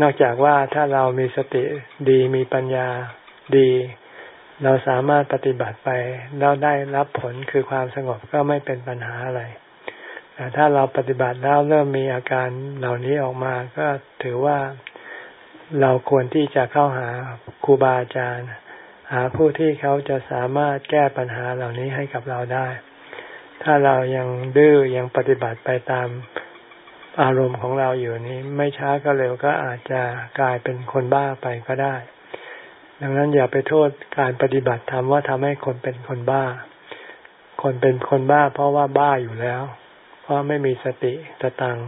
นอกจากว่าถ้าเรามีสติดีมีปัญญาดี เราสามารถปฏิบัติไปแล้วได้รับผลคือความสงบก็ไม่เป็นปัญหาอะไรแต่ถ้าเราปฏิบัติแล้วเริ่มมีอาการเหล่านี้ออกมาก็ถือว่าเราควรที่จะเข้าหาครูบาอาจารย์ หาผู้ที่เขาจะสามารถแก้ปัญหาเหล่านี้ให้กับเราได้ ถ้าเรายังดื้อยังปฏิบัติไปตาม อารมณ์ของเราอยู่นี้ ไม่ช้าก็เร็วก็อาจจะกลายเป็นคนบ้าไปก็ได้ ดังนั้นอย่าไปโทษการปฏิบัติธรรมว่าทำให้คนเป็นคนบ้า คนเป็นคนบ้า เพราะว่าบ้าอยู่แล้ว เพราะไม่มีสติสตัง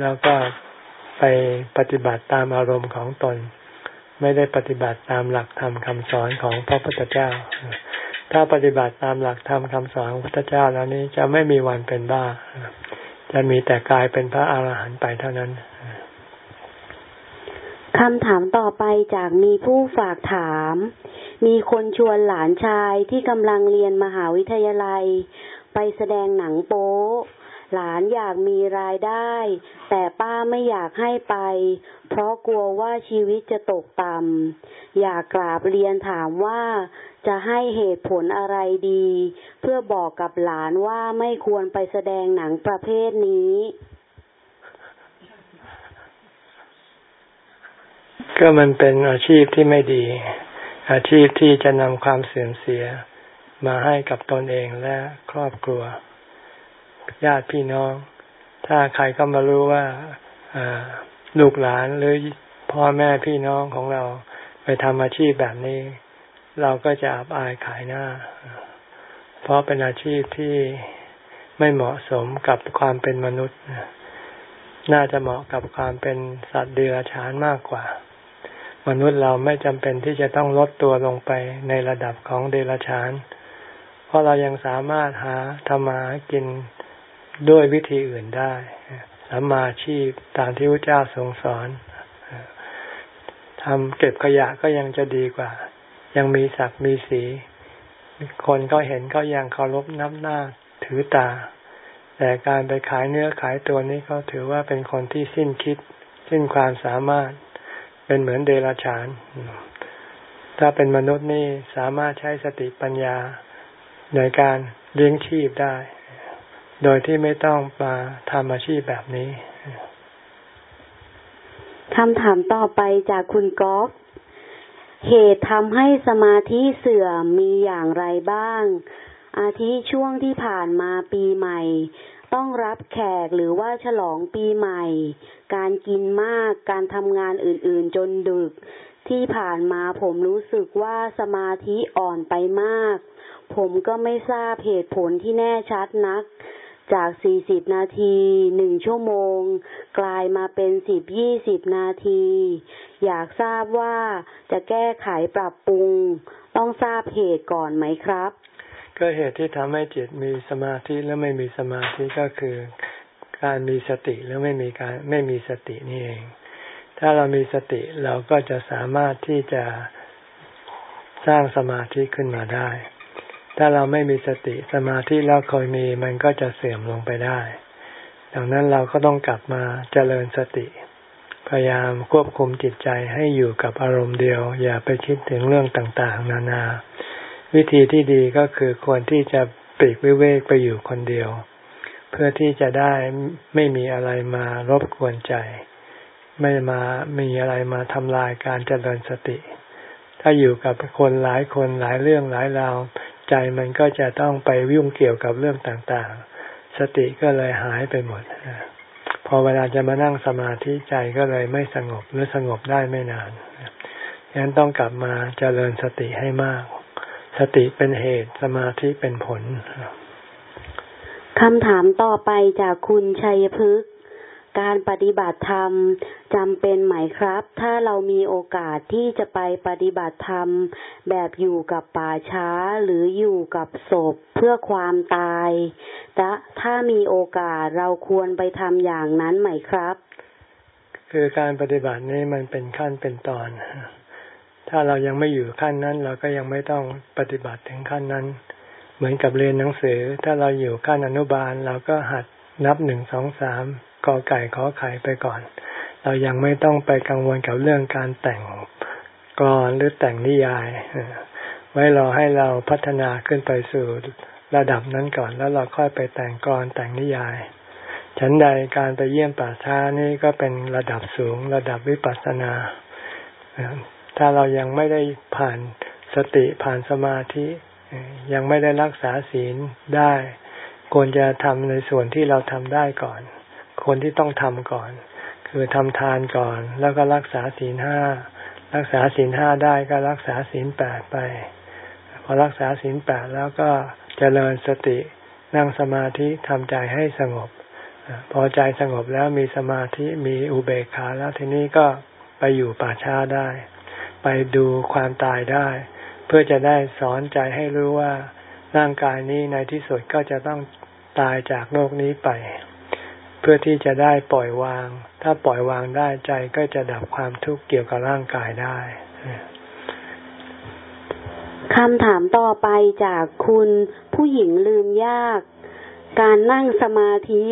แล้วก็ไปปฏิบัติตามอารมณ์ของตน ไม่ได้ปฏิบัติตามหลักธรรมคาสอนของพระพุทธเจ้า ถ้าปฏิบัติตามหลักธรรมคาสอนของพระพุทธเจ้าแล้วนี้จะไม่มีวันเป็นบ้า จะมีแต่กลายเป็นพระอาหารหันต์ไปเท่านั้นคำถามต่อไปจากมีผู้ฝากถาม มีคนชวนหลานชายที่กำลังเรียนมหาวิทยาลัย ไปแสดงหนังโป๊หลานอยากมีรายได้ แต่ป้าไม่อยากให้ไป เพราะกลัวว่าชีวิตจะตกต่ำอยากกราบเรียนถามว่า จะให้เหตุผลอะไรดี เพื่อบอกกับหลานว่าไม่ควรไปแสดงหนังประเภทนี้ ก็มันเป็นอาชีพที่ไม่ดี อาชีพที่จะนำความเสื่อมเสียมาให้กับตนเองและครอบครัว ญาติพี่น้อง ถ้าใครก็มารู้ว่าลูกหลานหรือพ่อแม่พี่น้องของเราไปทำอาชีพแบบนี้ เราก็จะอับอายขายหน้า เพราะเป็นอาชีพที่ไม่เหมาะสมกับความเป็นมนุษย์ น่าจะเหมาะกับความเป็นสัตว์เดรัจฉานมากกว่า มนุษย์เราไม่จำเป็นที่จะต้องลดตัวลงไปในระดับของเดรัจฉาน เพราะเรายังสามารถหาธรรมากินด้วยวิธีอื่นได้สัมมาชีพตามที่พระเจ้าทรงสอนทำเก็บขยะก็ยังจะดีกว่า ยังมีศักดิ์มีสี คนก็เห็นก็ยังเคารพนับหน้าถือตา แต่การไปขายเนื้อขายตัวนี้ก็ถือว่าเป็นคนที่สิ้นคิด สิ้นความสามารถ เป็นเหมือนเดรัจฉาน ถ้าเป็นมนุษย์นี่สามารถใช้สติปัญญาในการเลี้ยงชีพได้ โดยที่ไม่ต้องมาทำอาชีพแบบนี้คำถามต่อไปจากคุณกอล์ฟ เหตุทำให้สมาธิเสื่อมมีอย่างไรบ้าง อาทิช่วงที่ผ่านมาปีใหม่ ต้องรับแขกหรือว่าฉลองปีใหม่ การกินมากการทำงานอื่นๆจนดึก ที่ผ่านมาผมรู้สึกว่าสมาธิอ่อนไปมาก ผมก็ไม่ทราบเหตุผลที่แน่ชัดนัก จาก 40 นาทีหนึ่งชั่วโมง กลายมาเป็น 10 20 นาที อยากทราบว่าจะแก้ไขปรับปรุง ต้องทราบเหตุก่อนไหมครับ ก็เหตุที่ทำให้จิตมีสมาธิแล้วไม่มีสมาธิก็คือ การมีสติแล้วไม่มีการไม่มีสตินี่เอง ถ้าเรามีสติเราก็จะสามารถที่จะสร้างสมาธิขึ้นมาได้ ถ้าเราไม่มีสติสมาธิแล้วเคยมีมันก็จะเสื่อมลงไปได้ ดังนั้นเราก็ต้องกลับมาเจริญสติ พยายามควบคุมจิตใจให้อยู่กับอารมณ์เดียว อย่าไปคิดถึงเรื่องต่างๆ นานา วิธีที่ดีก็คือควรที่จะปีกวิเวกไปอยู่คนเดียว เพื่อที่จะได้ไม่มีอะไรมารบกวนใจ ไม่มามีอะไรมาทำลายการเจริญสติ ถ้าอยู่กับคนหลายคนหลายเรื่องหลายราว ใจมันก็จะต้องไปวิ่งเกี่ยวกับเรื่องต่างๆ สติก็เลยหายไปหมด พอเวลาจะมานั่งสมาธิใจก็เลยไม่สงบหรือสงบได้ไม่นานฉะนั้นต้องกลับมาเจริญสติให้มาก สติเป็นเหตุสมาธิเป็นผลคำถามต่อไปจากคุณชัยพฤกษ์การปฏิบัติธรรม จำเป็นไหมครับ ถ้าเรามีโอกาสที่จะไปปฏิบัติธรรม แบบอยู่กับป่าช้าหรืออยู่กับศพเพื่อความตายแต่ถ้ามีโอกาสเราควรไปทำอย่างนั้นไหมครับ คือการปฏิบัตินี้มันเป็นขั้นเป็นตอน ถ้าเรายังไม่อยู่ขั้นนั้น เราก็ยังไม่ต้องปฏิบัติถึงขั้นนั้น เหมือนกับเรียนหนังสือ ถ้าเราอยู่ขั้นอนุบาล เราก็หัดนับหนึ่งสองสามกอไก่ขอไข่ไปก่อน เรายังไม่ต้องไปกังวลกับเรื่องการแต่งกรอนหรือแต่งนิยาย ไว้รอให้เราพัฒนาขึ้นไปสู่ระดับนั้นก่อนแล้วเราค่อยไปแต่งกรอนแต่งนิยาย ฉันใดการไปเยี่ยมป่าช้านี่ก็เป็นระดับสูง ระดับวิปัสสนา ถ้าเรายังไม่ได้ผ่านสติผ่านสมาธิ ยังไม่ได้รักษาศีลได้ควรจะทำในส่วนที่เราทำได้ก่อน คนที่ต้องทำก่อน คือทำทานก่อน แล้วก็รักษาศีลห้ารักษาศีลห้าได้ก็รักษาศีลแปดไป พอรักษาศีลแปดแล้วก็เจริญสตินั่งสมาธิทำใจให้สงบ พอใจสงบแล้วมีสมาธิมีอุเบกขาแล้วทีนี้ก็ไปอยู่ป่าช้าได้ ไปดูความตายได้ เพื่อจะได้สอนใจให้รู้ว่าร่างกายนี้ในที่สุดก็จะต้องตายจากโลกนี้ไป เพื่อที่จะได้ปล่อยวาง ถ้าปล่อยวางได้ใจก็จะดับความทุกข์เกี่ยวกับร่างกายได้คำถามต่อไปจากคุณผู้หญิงลืมยาก การนั่งสมาธิ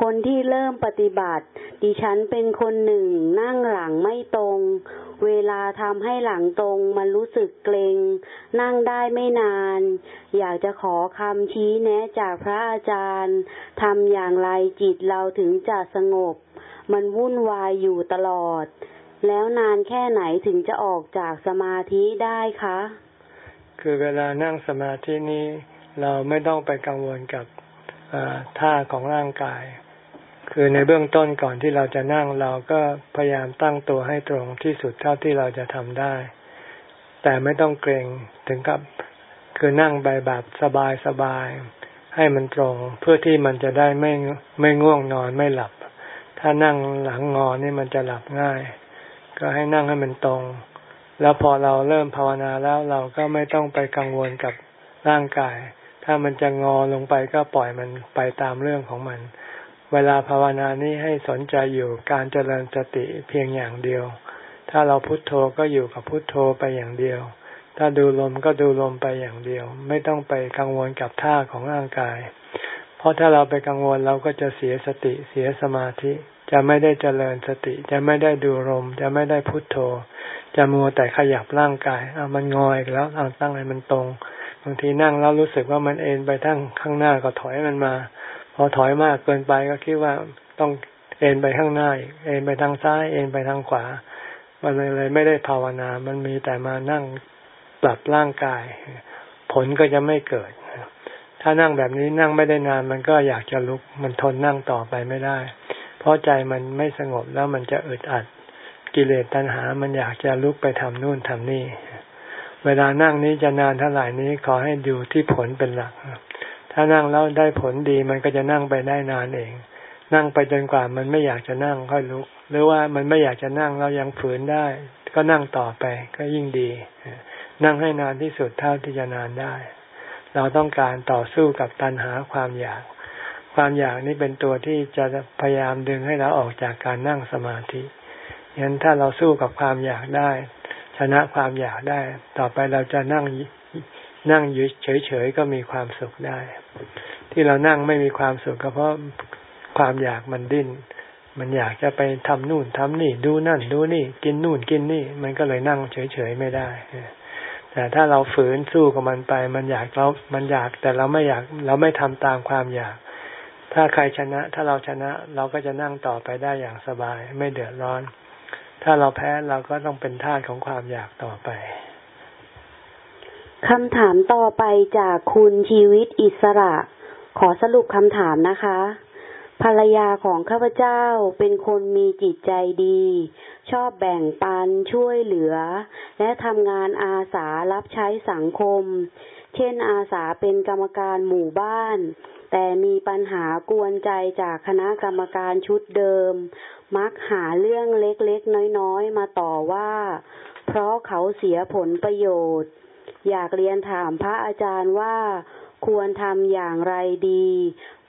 คนที่เริ่มปฏิบัติ ดิฉันเป็นคนหนึ่งนั่งหลังไม่ตรง เวลาทำให้หลังตรงมันรู้สึกเกรง นั่งได้ไม่นาน อยากจะขอคำชี้แนะจากพระอาจารย์ทำอย่างไรจิตเราถึงจะสงบ มันวุ่นวายอยู่ตลอด แล้วนานแค่ไหนถึงจะออกจากสมาธิได้คะ คือเวลานั่งสมาธินี้เราไม่ต้องไปกังวลกับท่าของร่างกาย คือในเบื้องต้นก่อนที่เราจะนั่งเราก็พยายามตั้งตัวให้ตรงที่สุดเท่าที่เราจะทำได้ แต่ไม่ต้องเกรงถึงกับคือนั่งไปแบบสบายสบายให้มันตรงเพื่อที่มันจะได้ไม่ไม่ง่วงนอนไม่หลับ ถ้านั่งหลังงอนี่มันจะหลับง่าย ก็ให้นั่งให้มันตรง แล้วพอเราเริ่มภาวนาแล้วเราก็ไม่ต้องไปกังวลกับร่างกาย ถ้ามันจะงอลงไปก็ปล่อยมันไปตามเรื่องของมัน เวลาภาวนานี้ให้สนใจอยู่การเจริญสติเพียงอย่างเดียว ถ้าเราพุโทโธก็อยู่กับพุโทโธไปอย่างเดียว ถ้าดูลมก็ดูลมไปอย่างเดียว ไม่ต้องไปกังวลกับท่าของร่างกาย เพราะถ้าเราไปกังวลเราก็จะเสียสติเสียสมาธิ จะไม่ได้เจริญสติ จะไม่ได้ดูลมจะไม่ได้พุโทโธ จะมัวแต่ขยับร่างกายเอามันงอยแล้วเอาตั้งให้มันตรง บางทีนั่งแล้วรู้สึกว่ามันเอ็นไปทั้งข้างหน้าก็ถอยมันมา พอถอยมากเกินไปก็คิดว่าต้องเอ็นไปข้างหน้าเอ็นไปทางซ้าย เอ็นไปทางขวา มันเลยไม่ได้ภาวนา มันมีแต่มานั่งปรับร่างกาย ผลก็จะไม่เกิด ถ้านั่งแบบนี้นั่งไม่ได้นานมันก็อยากจะลุกมันทนนั่งต่อไปไม่ได้ เพราะใจมันไม่สงบแล้วมันจะอึดอัด กิเลสตัณหา มันอยากจะลุกไปทำนู่นทำนี่ เวลานั่งนี้จะนานเท่าไหร่นี้ขอให้ดูที่ผลเป็นหลัก ถ้านั่งแล้วได้ผลดีมันก็จะนั่งไปได้นานเอง นั่งไปจนกว่ามันไม่อยากจะนั่งค่อยลุก หรือว่ามันไม่อยากจะนั่งเรายังฝืนได้ ก็นั่งต่อไปก็ยิ่งดี นั่งให้นานที่สุดเท่าที่จะนานได้ เราต้องการต่อสู้กับตัณหาความอยาก ความอยากนี้เป็นตัวที่จะพยายามดึงให้เราออกจากการนั่งสมาธิงั้นถ้าเราสู้กับความอยากได้ ชนะความอยากได้ ต่อไปเราจะนั่งนั่งอยู่เฉยๆก็มีความสุขได้ ที่เรานั่งไม่มีความสุขก็เพราะความอยากมันดิ้น มันอยากจะไปทำนู่นทำนี่ ดูนั่น ดูนี่ กินนู่นกินนี่ มันก็เลยนั่งเฉยๆไม่ได้ แต่ถ้าเราฝืนสู้กับมันไป มันอยากเรา มันอยาก แต่เราไม่อยาก เราไม่ทำตามความอยาก ถ้าใครชนะ ถ้าเราชนะ เราก็จะนั่งต่อไปได้อย่างสบาย ไม่เดือดร้อน ถ้าเราแพ้เราก็ต้องเป็นทาสของความอยากต่อไปคำถามต่อไปจากคุณชีวิตอิสระ ขอสรุปคำถามนะคะ ภรรยาของข้าพเจ้าเป็นคนมีจิตใจดี ชอบแบ่งปันช่วยเหลือ และทำงานอาสารับใช้สังคม เช่นอาสาเป็นกรรมการหมู่บ้าน แต่มีปัญหากวนใจจากคณะกรรมการชุดเดิม มักหาเรื่องเล็กๆ น้อยๆ มาต่อว่า เพราะเขาเสียผลประโยชน์ อยากเรียนถามพระอาจารย์ว่าควรทำอย่างไรดี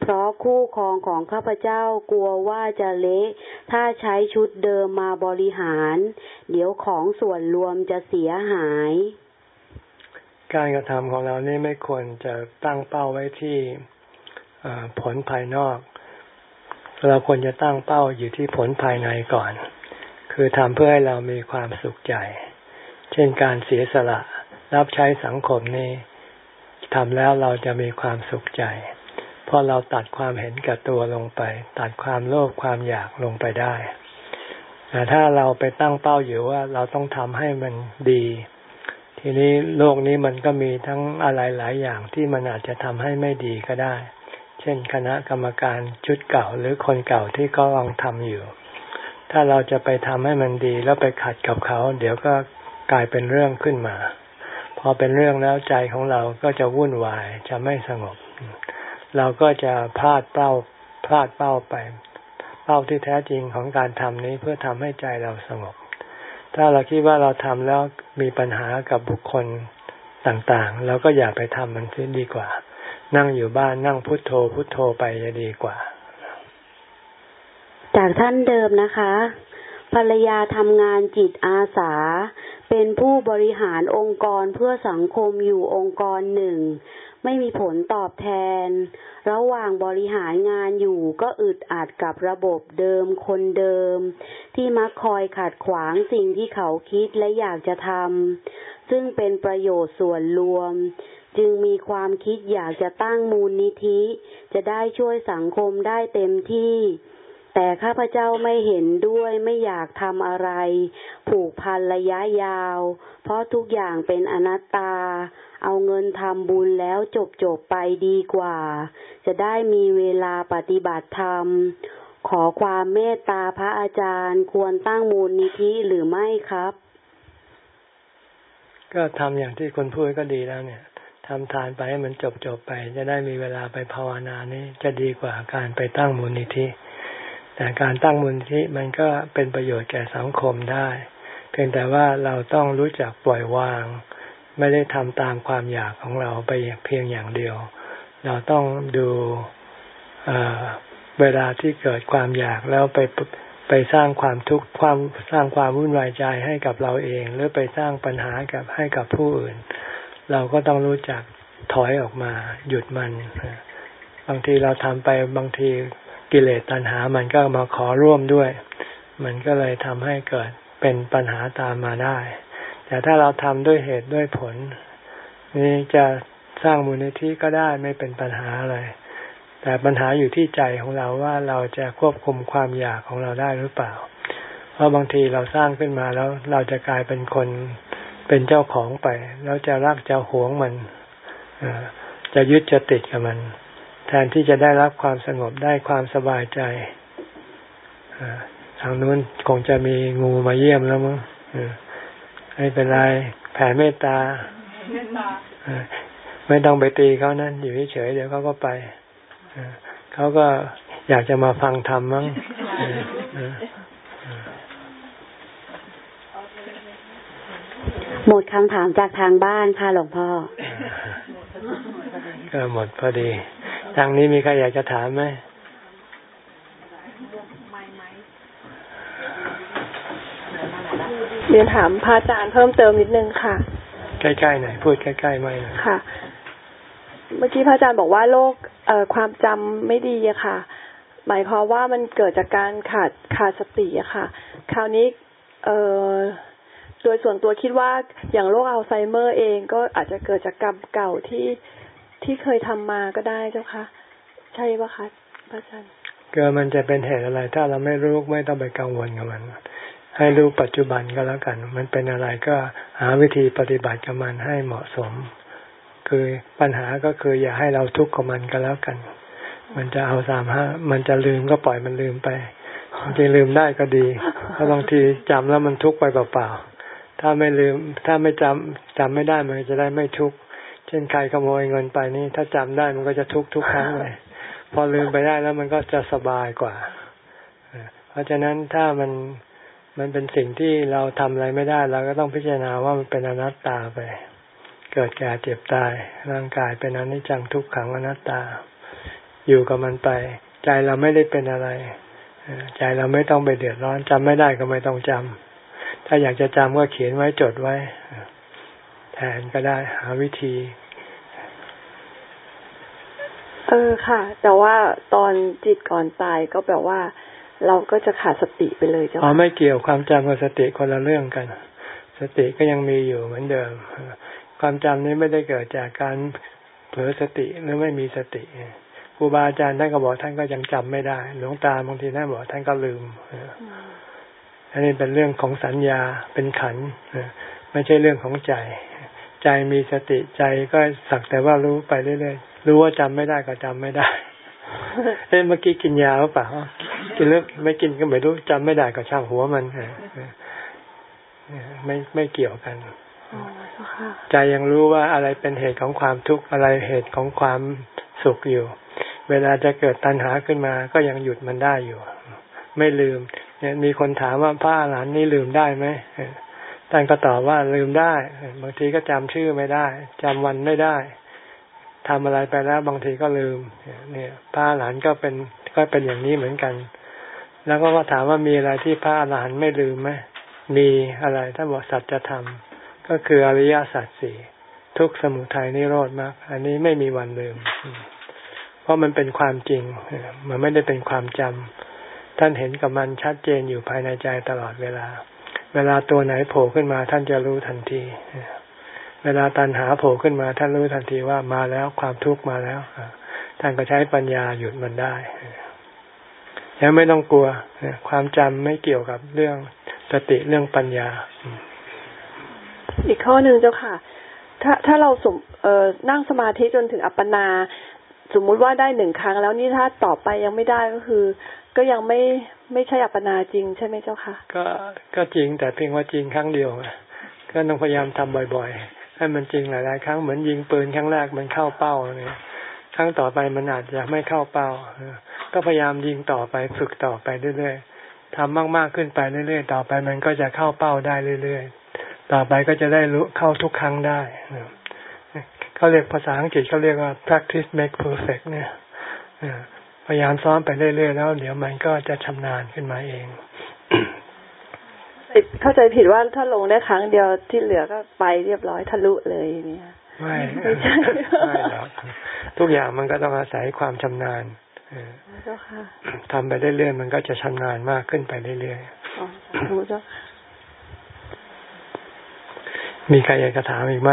เพราะคู่ครองของข้าพเจ้ากลัวว่าจะเละ ถ้าใช้ชุดเดิมมาบริหาร เดี๋ยวของส่วนรวมจะเสียหาย การกระทำของเรานี่ไม่ควรจะตั้งเป้าไว้ที่ผลภายนอก เราควรจะตั้งเป้าอยู่ที่ผลภายในก่อน คือทำเพื่อให้เรามีความสุขใจ เช่นการเสียสละรับใช้สังคมนี้ทำแล้วเราจะมีความสุขใจ พราะเราตัดความเห็นกับตัวลงไป ตัดความโลภความอยากลงไปได้แต่ถ้าเราไปตั้งเป้าอยู่ว่าเราต้องทำให้มันดี ทีนี้โลกนี้มันก็มีทั้งอะไรหลายอย่างที่มันอาจจะทำให้ไม่ดีก็ได้ เช่น คณะกรรมการชุดเก่าหรือคนเก่าที่เขาลองทำอยู่ ถ้าเราจะไปทำให้มันดีแล้วไปขัดกับเขา เดี๋ยวก็กลายเป็นเรื่องขึ้นมา พอเป็นเรื่องแล้วใจของเราก็จะวุ่นวายจะไม่สงบ เราก็จะพลาดเป้าพลาดเป้าไป เป้าที่แท้จริงของการทำนี้เพื่อทำให้ใจเราสงบ ถ้าเราคิดว่าเราทำแล้วมีปัญหากับบุคคลต่างๆ เราก็อย่าไปทำมันซิดีกว่า นั่งอยู่บ้านนั่งพุทโธพุทโธไปจะดีกว่าจจากท่านเดิมนะคะ ภรรยาทำงานจิตอาสา เป็นผู้บริหารองค์กรเพื่อสังคมอยู่องค์กรหนึ่ง ไม่มีผลตอบแทน ระหว่างบริหารงานอยู่ก็อึดอัดกับระบบเดิมคนเดิม ที่มักคอยขัดขวางสิ่งที่เขาคิดและอยากจะทำซึ่งเป็นประโยชน์ส่วนรวม จึงมีความคิดอยากจะตั้งมูลนิธิ จะได้ช่วยสังคมได้เต็มที่แต่ข้าพเจ้าไม่เห็นด้วยไม่อยากทำอะไร ผูกพันระยะยาว เพราะทุกอย่างเป็นอนัตตา เอาเงินทำบุญแล้วจบจบไปดีกว่า จะได้มีเวลาปฏิบัติธรรม ขอความเมตตาพระอาจารย์ควรตั้งมูลนิธิหรือไม่ครับ ก็ทำอย่างที่คนพูดก็ดีแล้วเนี่ยทำทานไปให้มันจบจบไป จะได้มีเวลาไปภาวนานี้จะดีกว่าการไปตั้งมูลนิธิแต่การตั้งมูลนิธิมันก็เป็นประโยชน์แก่สังคมได้ เพียงแต่ว่าเราต้องรู้จักปล่อยวาง ไม่ได้ทำตามความอยากของเราไปเพียงอย่างเดียว เราต้องดูเวลาที่เกิดความอยากแล้วไปไปสร้างความทุกข์ความสร้างความวุ่นวายใจให้กับเราเอง หรือไปสร้างปัญหากับให้กับผู้อื่น เราก็ต้องรู้จักถอยออกมา หยุดมัน บางทีเราทำไปบางทีกิเลสตัณหามันก็มาขอร่วมด้วย มันก็เลยทำให้เกิดเป็นปัญหาตามมาได้ แต่ถ้าเราทำด้วยเหตุด้วยผล นี่จะสร้างมูลนิธิก็ได้ไม่เป็นปัญหาอะไร แต่ปัญหาอยู่ที่ใจของเราว่าเราจะควบคุมความอยากของเราได้หรือเปล่า เพราะบางทีเราสร้างขึ้นมาแล้วเราจะกลายเป็นคนเป็นเจ้าของไป แล้วจะรักจะหวงมันจะยึดจะติดกับมัน แทนที่จะได้รับความสงบได้ความสบายใจทางนู้นคงจะมีงูมาเยี่ยมแล้วมั้ง ไม่เป็นไร แผ่เมตตา ไม่ต้องไปตีเขานั่นอยู่เฉยเดี๋ยวเขาก็ไปเขาก็อยากจะมาฟังธรรมมั้งหมดคำถามจากทางบ้านค่ะหลวงพ่อ ก็หมดพอดี ทางนี้มีใครอยากจะถามไหม เรียนถามพระอาจารย์เพิ่มเติมนิดนึงค่ะ ใกล้ๆหน่อยพูดใกล้ๆไม่ค่ะ เมื่อกี้พระอาจารย์บอกว่าโรคเอ่อความจำไม่ดีอะค่ะ หมายความว่ามันเกิดจากการขาดขาดสติอะค่ะ คราวนี้ เอ่อโดยส่วนตัวคิดว่าอย่างโรคอัลไซเมอร์เองก็อาจจะเกิดจากกรรมเก่าที่ที่เคยทำมาก็ได้เจ้าคะใช่ปะคะพระอาจารย์ก็มันจะเป็นเหตุอะไร ถ้าเราไม่รู้ไม่ต้องไปกังวลกับมัน ให้รู้ปัจจุบันก็แล้วกัน มันเป็นอะไรก็หาวิธีปฏิบัติกับมันให้เหมาะสม คือปัญหาก็คืออย่าให้เราทุกข์กับมันก็แล้วกัน มันจะเอาสามห้ามันจะลืมก็ปล่อยมันลืมไปจริงลืมได้ก็ดีเพราะบางทีจำแล้วมันทุกข์ไปเปล่าๆถ้าไม่ลืม ถ้าไม่จำจำไม่ได้มันจะได้ไม่ทุกข์เช่นใครขโมยเงินไปนี่ ถ้าจำได้มันก็จะทุกข์ทุกครั้งเลยพอลืมไปได้แล้วมันก็จะสบายกว่าเพราะฉะนั้นถ้ามัน มันเป็นสิ่งที่เราทำอะไรไม่ได้เราก็ต้องพิจารณาว่ามันเป็นอนัตตาไป เกิดแก่เจ็บตาย ร่างกายเป็นอนิจจังทุกขังอนัตตา อยู่กับมันไป ใจเราไม่ได้เป็นอะไร ใจเราไม่ต้องไปเดือดร้อนจำไม่ได้ก็ไม่ต้องจำถ้าอยากจะจำก็เขียนไว้จดไว้แทนก็ได้หาวิธีเออค่ะ แต่ว่าตอนจิตก่อนตายก็แปลว่า เราก็จะขาดสติไปเลยจ้ะอ๋อไม่เกี่ยวความจำกับสติคนละเรื่องกัน สติก็ยังมีอยู่เหมือนเดิม ความจำนี้ไม่ได้เกิดจากการเผลอสติหรือไม่มีสติครูบาอาจารย์ท่านก็บอกท่านก็ยังจำไม่ได้ หลวงตาบางทีท่านบอกท่านก็ลืมอันนี้เป็นเรื่องของสัญญาเป็นขันไม่ใช่เรื่องของใจ ใจมีสติใจก็สักแต่ว่ารู้ไปเรื่อยๆรู้ว่าจำไม่ได้ก็จำไม่ได้เอ้เมื่อกี้กินยาหรือเปล่า กินเลือไม่กินก็ไม่รู้จำไม่ได้ก็ช่างหัวมันไม่ไม่เกี่ยวกันใจยังรู้ว่าอะไรเป็นเหตุของความทุกข์อะไรเหตุของความสุขอยู่ เวลาจะเกิดตัณหาขึ้นมา ก็ยังหยุดมันได้อยู่ ไม่ลืม เนี่ยมีคนถามว่าพระอรหันต์นี่ลืมได้ไหมท่านก็ตอบว่าลืมได้ บางทีก็จำชื่อไม่ได้จำวันไม่ได้ทำอะไรไปแล้วบางทีก็ลืม เนี่ยพระอรหันต์ก็เป็นก็เป็นอย่างนี้เหมือนกันพ แล้วก็ถามว่ามีอะไรที่พระอรหันต์ไม่ลืมไหมมีอะไรท่านบอกสัจธรรม ก็คืออริยสัจสี่ทุกสมุทัยนิโรธมากอันนี้ไม่มีวันลืม เพราะมันเป็นความจริง มันไม่ได้เป็นความจำท่านเห็นกับมันชัดเจนอยู่ภายในใจตลอดเวลา เวลาตัวไหนโผล่ขึ้นมาท่านจะรู้ทันที เวลาตันหาโผล่ขึ้นมา ท่านรู้ทันทีว่ามาแล้วความทุกข์มาแล้วท่านก็ใช้ปัญญาหยุดมันได้ แล้วไม่ต้องกลัวความจำไม่เกี่ยวกับเรื่องสติเรื่องปัญญา อีกข้อหนึ่งเจ้าค่ะ ถ้าถ้าเราสมเอ่อนั่งสมาธิจนถึงอัปปนา สมมุติว่าได้หนึ่งครั้ง แล้วนี่ถ้าต่อไปยังไม่ได้ก็คือ ก็ยังไม่ไม่ใช่อัปปนาจริงใช่ไหมเจ้าค่ะ ก็ก็จริงแต่เพียงว่าจริงครั้งเดียวก็ต้องพยายามทำบ่อย ๆ ให้มันจริงหลายๆครั้งเหมือนยิงปืนครั้งแรกมันเข้าเป้าเนี่ย ครั้งต่อไปมันอาจจะไม่เข้าเป้าก็พยายามยิงต่อไปฝึกต่อไปเรื่อยๆทำมากๆขึ้นไปเรื่อยๆ ต่อไปมันก็จะเข้าเป้าได้เรื่อยๆ ต่อไปก็จะได้รู้เข้าทุกครั้งได้เขาเรียกภาษาอังกฤษเขาเรียกว่า practice make perfect เนี่ยพยายามซ้อมไปเรื่อยๆ แล้ว เดี๋ยวมันก็จะชำนาญขึ้นมาเองเข้าใจผิดว่าถ้าลงได้ครั้งเดียวที่เหลือก็ไปเรียบร้อยทะลุเลยเนี่ย ไม่ไม่ใช่ไม่หรอกทุกอย่างมันก็ต้องอาศัยความชำนาญทำไปเรื่อยๆมันก็จะชำนาญมากขึ้นไปเรื่อยๆมีใครอยากจะถามอีกไหม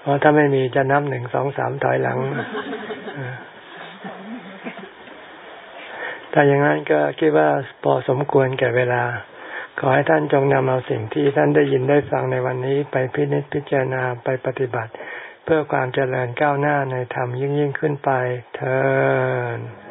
เพราะถ้าไม่มีจะนับหนึ่งสองสามถอยหลังถ้าอย่างนั้นก็คิดว่าพอสมควรแก่เวลา ขอให้ท่านจงนำเอาสิ่งที่ท่านได้ยินได้ฟังในวันนี้ไปพิจิตพิจารณาไปปฏิบัติ เพื่อความเจริญก้าวหน้าในธรรมยิ่งยิ่งขึ้นไปเธอ